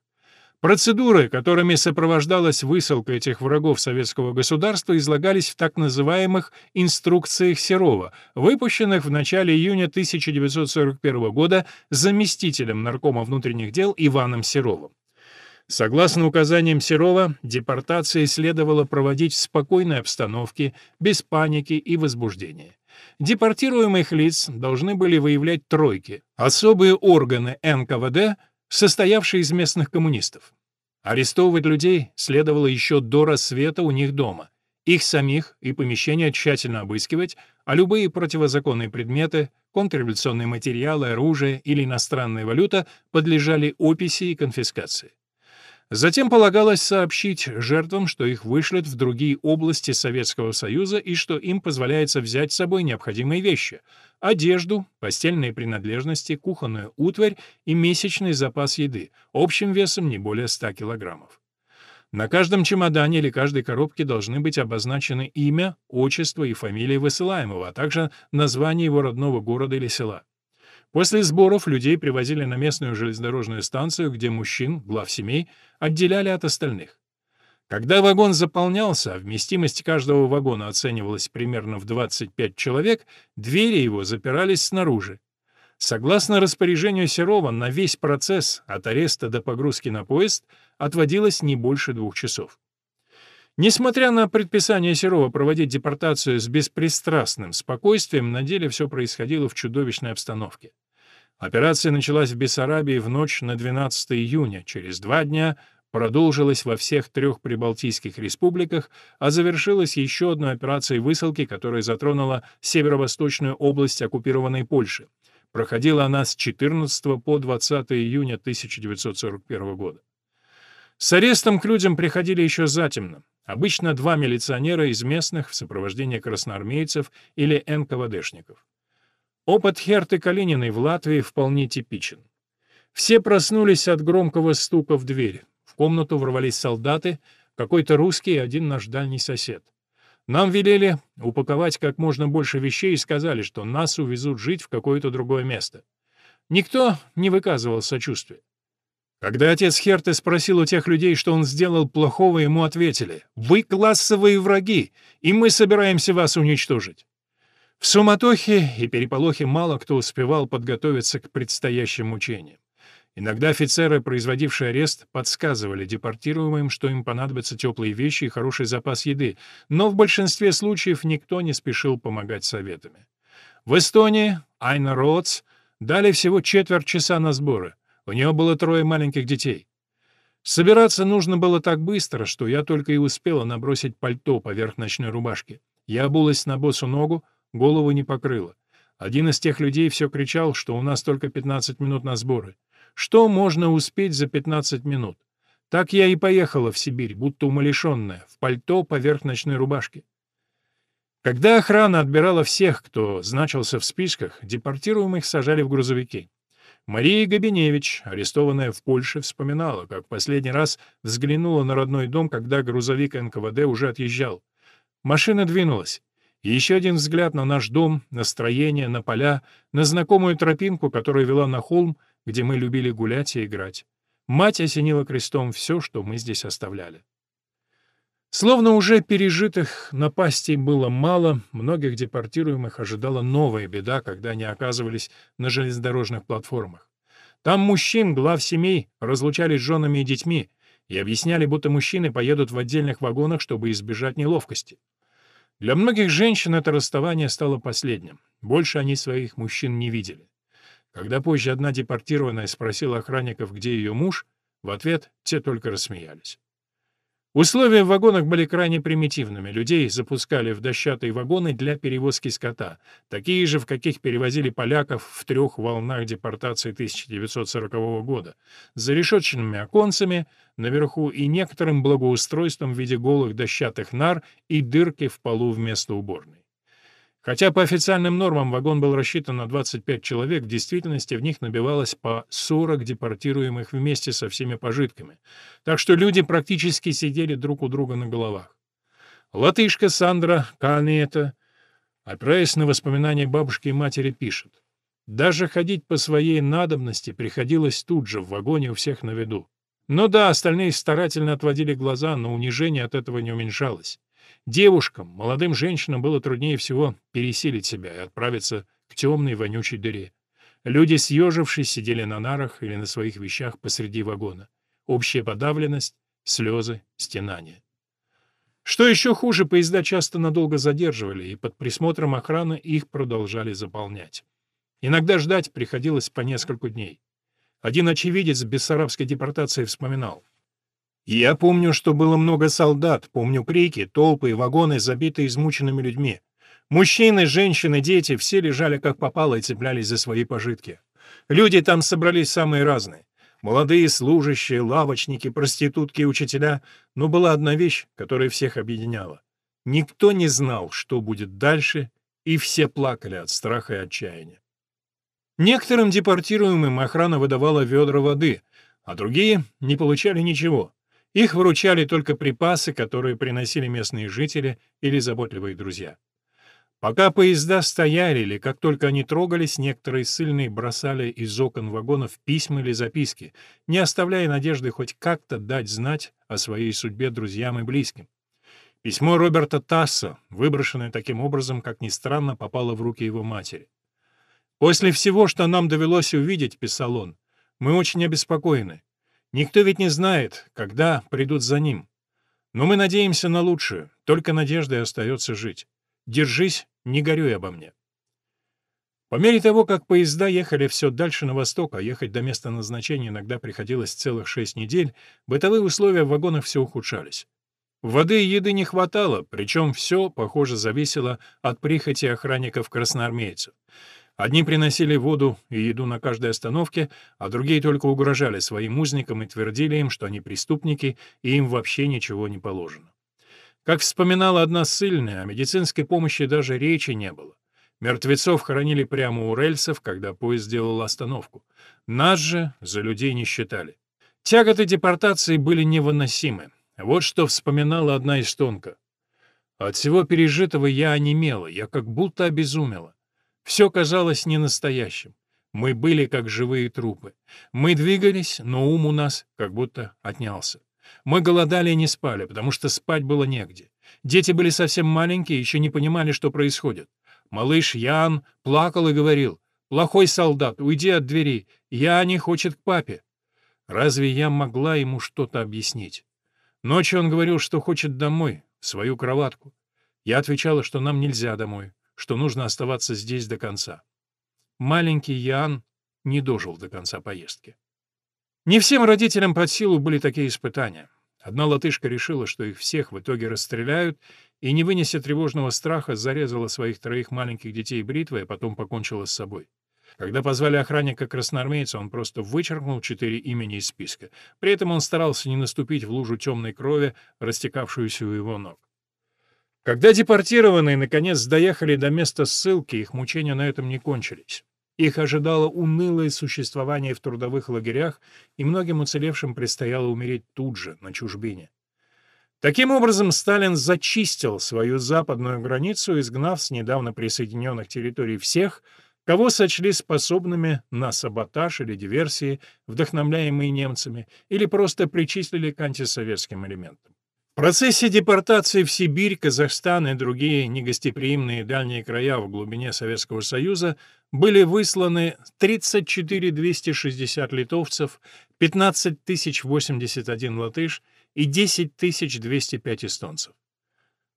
Процедуры, которыми сопровождалась высылка этих врагов советского государства, излагались в так называемых «инструкциях Серова», выпущенных в начале июня 1941 года заместителем наркома внутренних дел Иваном Серовым. Согласно указаниям Серова, депортации следовало проводить в спокойной обстановке, без паники и возбуждения. Депортируемых лиц должны были выявлять тройки, особые органы НКВД — состоявший из местных коммунистов. Арестовывать людей следовало еще до рассвета у них дома. Их самих и помещения тщательно обыскивать, а любые противозаконные предметы, контрреволюционные материалы, оружие или иностранная валюта подлежали описи и конфискации. Затем полагалось сообщить жертвам, что их вышлют в другие области Советского Союза и что им позволяется взять с собой необходимые вещи — одежду, постельные принадлежности, кухонную утварь и месячный запас еды, общим весом не более 100 килограммов. На каждом чемодане или каждой коробке должны быть обозначены имя, отчество и фамилия высылаемого, а также название его родного города или села. После сборов людей привозили на местную железнодорожную станцию, где мужчин, глав семей, отделяли от остальных. Когда вагон заполнялся, а вместимость каждого вагона оценивалась примерно в 25 человек, двери его запирались снаружи. Согласно распоряжению Серова, на весь процесс от ареста до погрузки на поезд отводилось не больше двух часов. Несмотря на предписание Серова проводить депортацию с беспристрастным спокойствием, на деле все происходило в чудовищной обстановке. Операция началась в Бессарабии в ночь на 12 июня. Через два дня продолжилась во всех трех прибалтийских республиках, а завершилась еще одной операцией высылки, которая затронула северо-восточную область оккупированной Польши. Проходила она с 14 по 20 июня 1941 года. С арестом к людям приходили еще затемно. Обычно два милиционера из местных в сопровождении красноармейцев или НКВДшников. Опыт Херты Калининой в Латвии вполне типичен. Все проснулись от громкого стука в дверь. В комнату ворвались солдаты, какой-то русский и один наш дальний сосед. Нам велели упаковать как можно больше вещей и сказали, что нас увезут жить в какое-то другое место. Никто не выказывал сочувствия. Когда отец Херты спросил у тех людей, что он сделал плохого, ему ответили «Вы классовые враги, и мы собираемся вас уничтожить». В суматохе и переполохе мало кто успевал подготовиться к предстоящим мучениям. Иногда офицеры, производившие арест, подсказывали депортируемым, что им понадобятся теплые вещи и хороший запас еды, но в большинстве случаев никто не спешил помогать советами. В Эстонии Айна Роудс дали всего четверть часа на сборы. У нее было трое маленьких детей. Собираться нужно было так быстро, что я только и успела набросить пальто поверх ночной рубашки. Я обулась на босу ногу, голову не покрыла. Один из тех людей все кричал, что у нас только 15 минут на сборы. Что можно успеть за 15 минут? Так я и поехала в Сибирь, будто умалишенная, в пальто поверх ночной рубашки. Когда охрана отбирала всех, кто значился в списках, депортируемых сажали в грузовики. Мария Габиневич, арестованная в Польше, вспоминала, как последний раз взглянула на родной дом, когда грузовик НКВД уже отъезжал. Машина двинулась. Еще один взгляд на наш дом, на строение, на поля, на знакомую тропинку, которая вела на холм, где мы любили гулять и играть. Мать осенила крестом все, что мы здесь оставляли. Словно уже пережитых напастей было мало, многих депортируемых ожидала новая беда, когда они оказывались на железнодорожных платформах. Там мужчин, глав семей, разлучали с женами и детьми и объясняли, будто мужчины поедут в отдельных вагонах, чтобы избежать неловкости. Для многих женщин это расставание стало последним. Больше они своих мужчин не видели. Когда позже одна депортированная спросила охранников, где ее муж, в ответ те только рассмеялись. Условия в вагонах были крайне примитивными. Людей запускали в дощатые вагоны для перевозки скота, такие же, в каких перевозили поляков в трех волнах депортации 1940 года, с зарешетченными оконцами наверху и некоторым благоустройством в виде голых дощатых нар и дырки в полу вместо уборной. Хотя по официальным нормам вагон был рассчитан на 25 человек, в действительности в них набивалось по 40 депортируемых вместе со всеми пожитками. Так что люди практически сидели друг у друга на головах. Латышка Сандра Канета, опираясь на воспоминания бабушки и матери, пишет. Даже ходить по своей надобности приходилось тут же, в вагоне у всех на виду. Ну да, остальные старательно отводили глаза, но унижение от этого не уменьшалось. Девушкам, молодым женщинам было труднее всего пересилить себя и отправиться к темной вонючей дыре. Люди, съежившись, сидели на нарах или на своих вещах посреди вагона. Общая подавленность, слезы, стенания. Что еще хуже, поезда часто надолго задерживали, и под присмотром охраны их продолжали заполнять. Иногда ждать приходилось по несколько дней. Один очевидец бессарабской депортации вспоминал. Я помню, что было много солдат, помню крики, толпы и вагоны, забитые измученными людьми. Мужчины, женщины, дети — все лежали как попало и цеплялись за свои пожитки. Люди там собрались самые разные. Молодые служащие, лавочники, проститутки учителя. Но была одна вещь, которая всех объединяла. Никто не знал, что будет дальше, и все плакали от страха и отчаяния. Некоторым депортируемым охрана выдавала ведра воды, а другие не получали ничего. Их выручали только припасы, которые приносили местные жители или заботливые друзья. Пока поезда стояли или как только они трогались, некоторые ссыльные бросали из окон вагонов письма или записки, не оставляя надежды хоть как-то дать знать о своей судьбе друзьям и близким. Письмо Роберта Тасса, выброшенное таким образом, как ни странно, попало в руки его матери. «После всего, что нам довелось увидеть, — писал он, — мы очень обеспокоены. Никто ведь не знает, когда придут за ним. Но мы надеемся на лучшее, только надеждой остается жить. Держись, не горюй обо мне». По мере того, как поезда ехали все дальше на восток, а ехать до места назначения иногда приходилось целых шесть недель, бытовые условия в вагонах все ухудшались. Воды и еды не хватало, причем все, похоже, зависело от прихоти охранников-красноармейцев. Одни приносили воду и еду на каждой остановке, а другие только угрожали своим узникам и твердили им, что они преступники, и им вообще ничего не положено. Как вспоминала одна ссыльная, о медицинской помощи даже речи не было. Мертвецов хоронили прямо у рельсов, когда поезд сделал остановку. Нас же за людей не считали. Тяготы депортации были невыносимы. Вот что вспоминала одна из тонко. От всего пережитого я онемела, я как будто обезумела. Все казалось ненастоящим. Мы были как живые трупы. Мы двигались, но ум у нас как будто отнялся. Мы голодали и не спали, потому что спать было негде. Дети были совсем маленькие, еще не понимали, что происходит. Малыш Ян плакал и говорил, «Плохой солдат, уйди от двери, я не хочет к папе». Разве я могла ему что-то объяснить? Ночью он говорил, что хочет домой, в свою кроватку. Я отвечала, что нам нельзя домой, что нужно оставаться здесь до конца. Маленький Ян не дожил до конца поездки. Не всем родителям под силу были такие испытания. Одна латышка решила, что их всех в итоге расстреляют, и, не вынеся тревожного страха, зарезала своих троих маленьких детей бритвой, а потом покончила с собой. Когда позвали охранника-красноармейца, он просто вычеркнул четыре имени из списка. При этом он старался не наступить в лужу темной крови, растекавшуюся у его ног. Когда депортированные наконец доехали до места ссылки, их мучения на этом не кончились. Их ожидало унылое существование в трудовых лагерях, и многим уцелевшим предстояло умереть тут же, на чужбине. Таким образом, Сталин зачистил свою западную границу, изгнав с недавно присоединенных территорий всех, кого сочли способными на саботаж или диверсии, вдохновляемые немцами, или просто причислили к антисоветским элементам. В процессе депортации в Сибирь, Казахстан и другие негостеприимные дальние края в глубине Советского Союза были высланы 34 260 литовцев, 15 081 латыш и 10 205 эстонцев.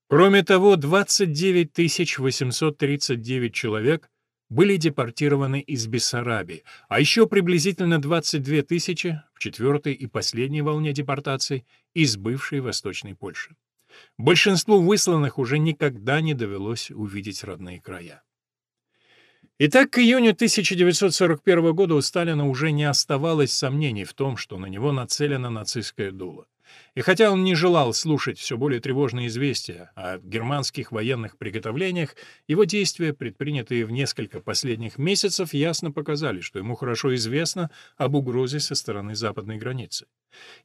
Кроме того, 29 839 человек были депортированы из Бессарабии, а еще приблизительно 22 тысячи в четвертой и последней волне депортаций из бывшей Восточной Польши. Большинству высланных уже никогда не довелось увидеть родные края. Итак, к июню 1941 года у Сталина уже не оставалось сомнений в том, что на него нацелена нацистская дула. И хотя он не желал слушать все более тревожные известия о германских военных приготовлениях, его действия, предпринятые в несколько последних месяцев, ясно показали, что ему хорошо известно об угрозе со стороны западной границы.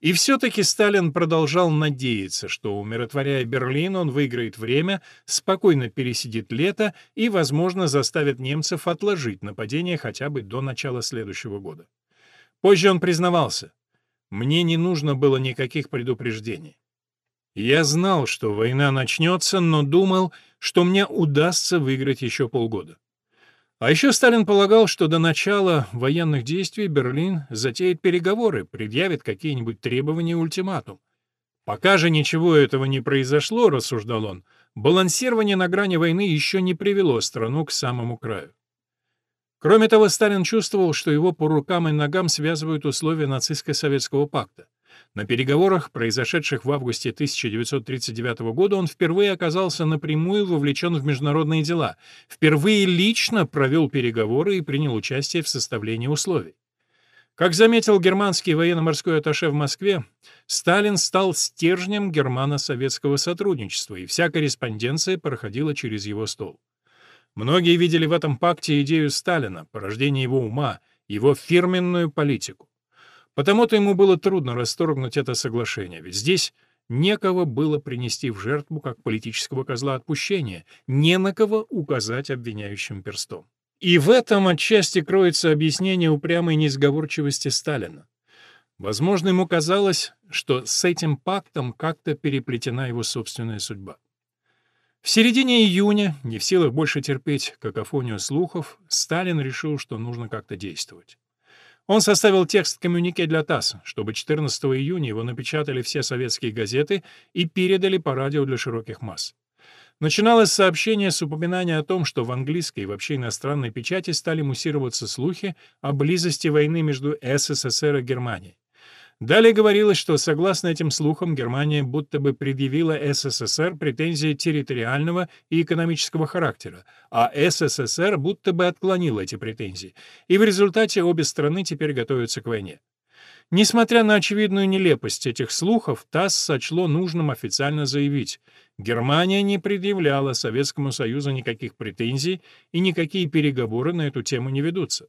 И все-таки Сталин продолжал надеяться, что, умиротворяя Берлин, он выиграет время, спокойно пересидит лето и, возможно, заставит немцев отложить нападение хотя бы до начала следующего года. Позже он признавался, мне не нужно было никаких предупреждений. Я знал, что война начнется, но думал, что мне удастся выиграть еще полгода. А еще Сталин полагал, что до начала военных действий Берлин затеет переговоры, предъявит какие-нибудь требования ультиматум. Пока же ничего этого не произошло, рассуждал он, балансирование на грани войны еще не привело страну к самому краю. Кроме того, Сталин чувствовал, что его по рукам и ногам связывают условия нацистско-советского пакта. На переговорах, произошедших в августе 1939 года, он впервые оказался напрямую вовлечен в международные дела, впервые лично провел переговоры и принял участие в составлении условий. Как заметил германский военно-морской атташе в Москве, Сталин стал стержнем германо-советского сотрудничества, и вся корреспонденция проходила через его стол. Многие видели в этом пакте идею Сталина, порождение его ума, его фирменную политику. Потому-то ему было трудно расторгнуть это соглашение, ведь здесь некого было принести в жертву как политического козла отпущения, не на кого указать обвиняющим перстом. И в этом отчасти кроется объяснение упрямой несговорчивости Сталина. Возможно, ему казалось, что с этим пактом как-то переплетена его собственная судьба. В середине июня, не в силах больше терпеть какофонию слухов, Сталин решил, что нужно как-то действовать. Он составил текст коммюнике для ТАСС, чтобы 14 июня его напечатали все советские газеты и передали по радио для широких масс. Начиналось сообщение с упоминания о том, что в английской и вообще иностранной печати стали муссироваться слухи о близости войны между СССР и Германией. Далее говорилось, что, согласно этим слухам, Германия будто бы предъявила СССР претензии территориального и экономического характера, а СССР будто бы отклонил эти претензии, и в результате обе страны теперь готовятся к войне. Несмотря на очевидную нелепость этих слухов, ТАСС сочло нужным официально заявить, Германия не предъявляла Советскому Союзу никаких претензий и никакие переговоры на эту тему не ведутся.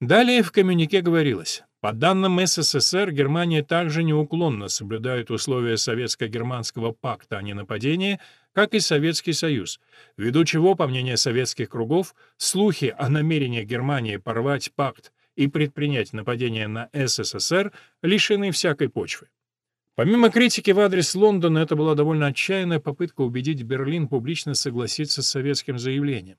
Далее в коммюнике говорилось, по данным СССР, Германия также неуклонно соблюдает условия Советско-германского пакта о ненападении, как и Советский Союз, ввиду чего, по мнению советских кругов, слухи о намерении Германии порвать пакт и предпринять нападение на СССР лишены всякой почвы. Помимо критики в адрес Лондона, это была довольно отчаянная попытка убедить Берлин публично согласиться с советским заявлением.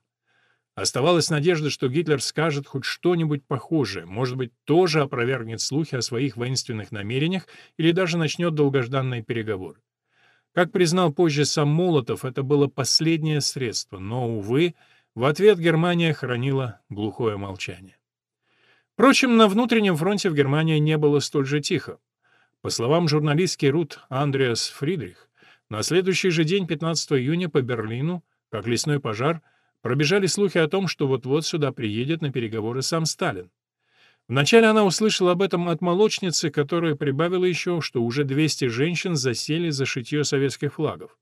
Оставалась надежда, что Гитлер скажет хоть что-нибудь похожее, может быть, тоже опровергнет слухи о своих воинственных намерениях или даже начнет долгожданные переговоры. Как признал позже сам Молотов, это было последнее средство, но, увы, в ответ Германия хранила глухое молчание. Впрочем, на внутреннем фронте в Германии не было столь же тихо. По словам журналистки Рут Андреас Фридрих, на следующий же день, 15 июня, по Берлину, как лесной пожар, Пробежали слухи о том, что вот-вот сюда приедет на переговоры сам Сталин. Вначале она услышала об этом от молочницы, которая прибавила еще, что уже 200 женщин засели за шитье советских флагов.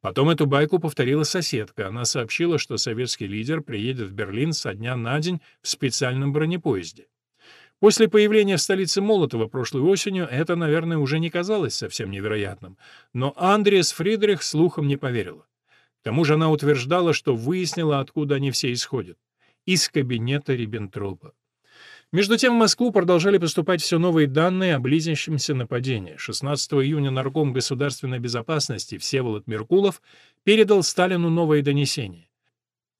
Потом эту байку повторила соседка. Она сообщила, что советский лидер приедет в Берлин со дня на день в специальном бронепоезде. После появления в столице Молотова прошлой осенью это, наверное, уже не казалось совсем невероятным. Но Андреас Фридрих слухом не поверила тому же она утверждала, что выяснила, откуда они все исходят. Из кабинета Риббентропа. Между тем в Москву продолжали поступать все новые данные о близящемся нападении. 16 июня нарком государственной безопасности Всеволод Меркулов передал Сталину новое донесение.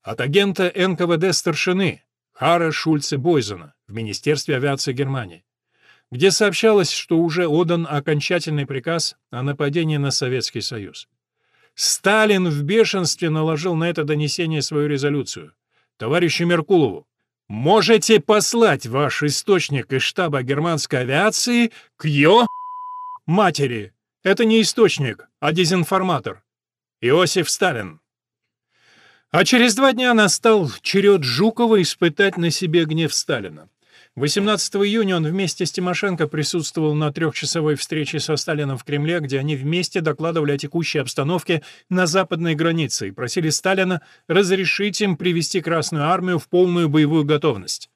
От агента НКВД старшины Хара Шульце Бойзена в Министерстве авиации Германии, где сообщалось, что уже отдан окончательный приказ о нападении на Советский Союз. Сталин в бешенстве наложил на это донесение свою резолюцию. Товарищу Меркулову, можете послать ваш источник из штаба германской авиации к ее матери. Это не источник, а дезинформатор. Иосиф Сталин. А через два дня настал черед Жукова испытать на себе гнев Сталина. 18 июня он вместе с Тимошенко присутствовал на трехчасовой встрече со Сталином в Кремле, где они вместе докладывали о текущей обстановке на западной границе и просили Сталина разрешить им привести Красную армию в полную боевую готовность.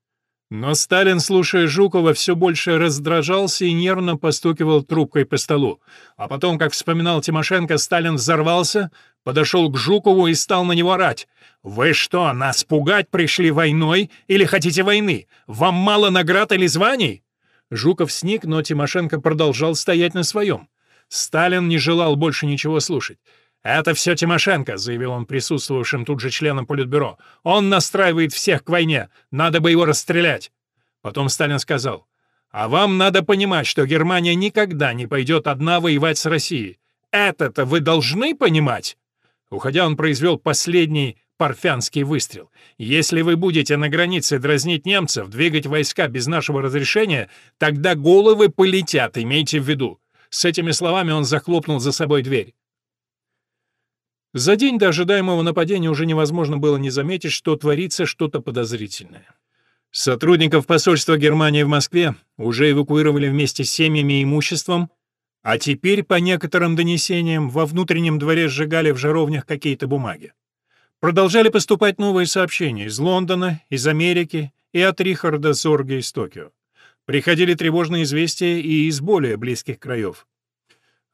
Но Сталин, слушая Жукова, все больше раздражался и нервно постукивал трубкой по столу. А потом, как вспоминал Тимошенко, Сталин взорвался, подошел к Жукову и стал на него орать. «Вы что, нас пугать пришли войной или хотите войны? Вам мало наград или званий?» Жуков сник, но Тимошенко продолжал стоять на своем. Сталин не желал больше ничего слушать. «Это все Тимошенко», — заявил он присутствовавшим тут же членам Политбюро. «Он настраивает всех к войне. Надо бы его расстрелять». Потом Сталин сказал, «А вам надо понимать, что Германия никогда не пойдет одна воевать с Россией. Это-то вы должны понимать». Уходя, он произвел последний парфянский выстрел. «Если вы будете на границе дразнить немцев, двигать войска без нашего разрешения, тогда головы полетят, имейте в виду». С этими словами он захлопнул за собой дверь. За день до ожидаемого нападения уже невозможно было не заметить, что творится что-то подозрительное. Сотрудников посольства Германии в Москве уже эвакуировали вместе с семьями и имуществом, а теперь, по некоторым донесениям, во внутреннем дворе сжигали в жаровнях какие-то бумаги. Продолжали поступать новые сообщения из Лондона, из Америки и от Рихарда Зорга из Токио. Приходили тревожные известия и из более близких краев.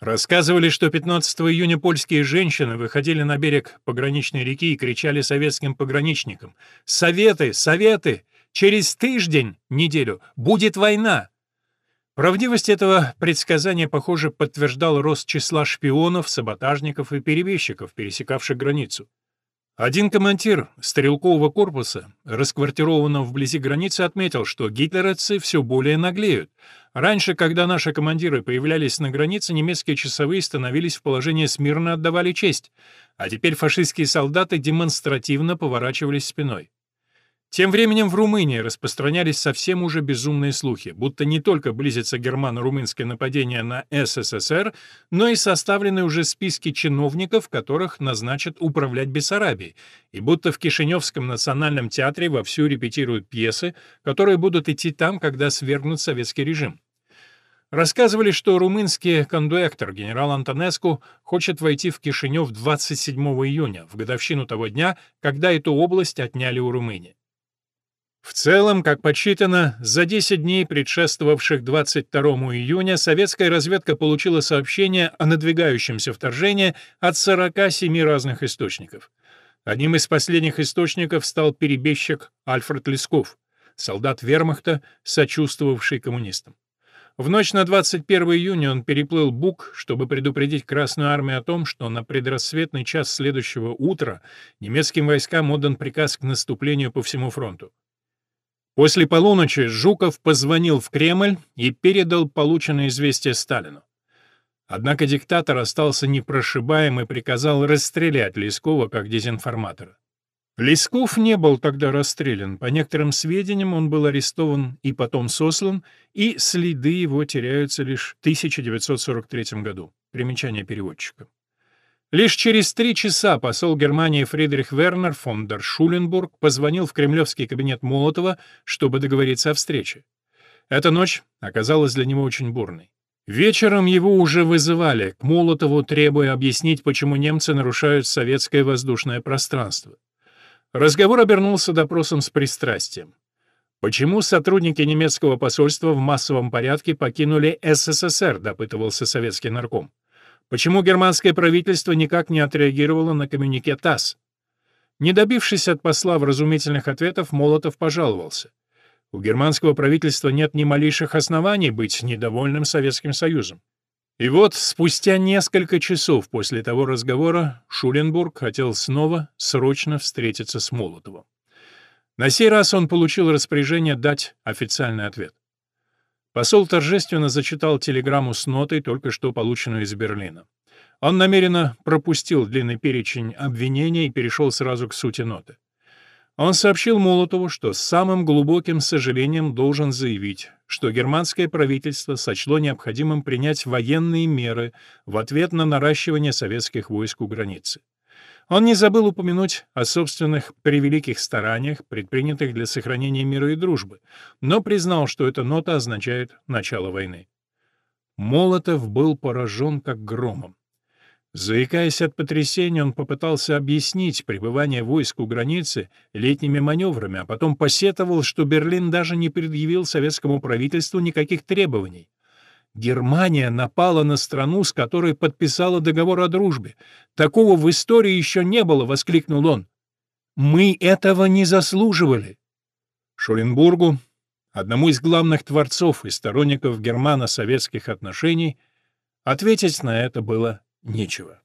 Рассказывали, что 15 июня польские женщины выходили на берег пограничной реки и кричали советским пограничникам «Советы! Советы! Через тыждень, неделю, будет война!» Правдивость этого предсказания, похоже, подтверждал рост числа шпионов, саботажников и перебежчиков, пересекавших границу. Один командир стрелкового корпуса, расквартированного вблизи границы, отметил, что гитлеровцы все более наглеют. Раньше, когда наши командиры появлялись на границе, немецкие часовые становились в положении смирно отдавали честь, а теперь фашистские солдаты демонстративно поворачивались спиной. Тем временем в Румынии распространялись совсем уже безумные слухи, будто не только близится германо-румынское нападение на СССР, но и составлены уже списки чиновников, которых назначат управлять Бессарабией, и будто в Кишиневском национальном театре вовсю репетируют пьесы, которые будут идти там, когда свергнут советский режим. Рассказывали, что румынский кондуэктор генерал Антонеску хочет войти в Кишинев 27 июня, в годовщину того дня, когда эту область отняли у Румынии. В целом, как подсчитано, за 10 дней, предшествовавших 22 июня, советская разведка получила сообщение о надвигающемся вторжении от 47 разных источников. Одним из последних источников стал перебежчик Альфред Лесков, солдат вермахта, сочувствовавший коммунистам. В ночь на 21 июня он переплыл Бук, чтобы предупредить Красную армию о том, что на предрассветный час следующего утра немецким войскам отдан приказ к наступлению по всему фронту. После полуночи Жуков позвонил в Кремль и передал полученное известие Сталину. Однако диктатор остался непрошибаем и приказал расстрелять Лескова как дезинформатора. Лесков не был тогда расстрелян. По некоторым сведениям, он был арестован и потом сослан, и следы его теряются лишь в 1943 году. Примечание переводчика. Лишь через три часа посол Германии Фридрих Вернер фон дер Шуленбург позвонил в кремлевский кабинет Молотова, чтобы договориться о встрече. Эта ночь оказалась для него очень бурной. Вечером его уже вызывали к Молотову, требуя объяснить, почему немцы нарушают советское воздушное пространство. Разговор обернулся допросом с пристрастием. Почему сотрудники немецкого посольства в массовом порядке покинули СССР, допытывался советский нарком. Почему германское правительство никак не отреагировало на коммюнике ТАСС? Не добившись от посла вразумительных ответов, Молотов пожаловался. У германского правительства нет ни малейших оснований быть недовольным Советским Союзом. И вот, спустя несколько часов после того разговора, Шуленбург хотел снова срочно встретиться с Молотовым. На сей раз он получил распоряжение дать официальный ответ. Посол торжественно зачитал телеграмму с нотой, только что полученную из Берлина. Он намеренно пропустил длинный перечень обвинений и перешел сразу к сути ноты. Он сообщил Молотову, что с самым глубоким сожалением должен заявить, что германское правительство сочло необходимым принять военные меры в ответ на наращивание советских войск у границы. Он не забыл упомянуть о собственных превеликих стараниях, предпринятых для сохранения мира и дружбы, но признал, что эта нота означает начало войны. Молотов был поражен как громом. Заикаясь от потрясения, он попытался объяснить пребывание войск у границы летними маневрами, а потом посетовал, что Берлин даже не предъявил советскому правительству никаких требований. Германия напала на страну, с которой подписала договор о дружбе. Такого в истории еще не было, — воскликнул он. Мы этого не заслуживали. Шуленбургу, одному из главных творцов и сторонников германо-советских отношений, ответить на это было нечего.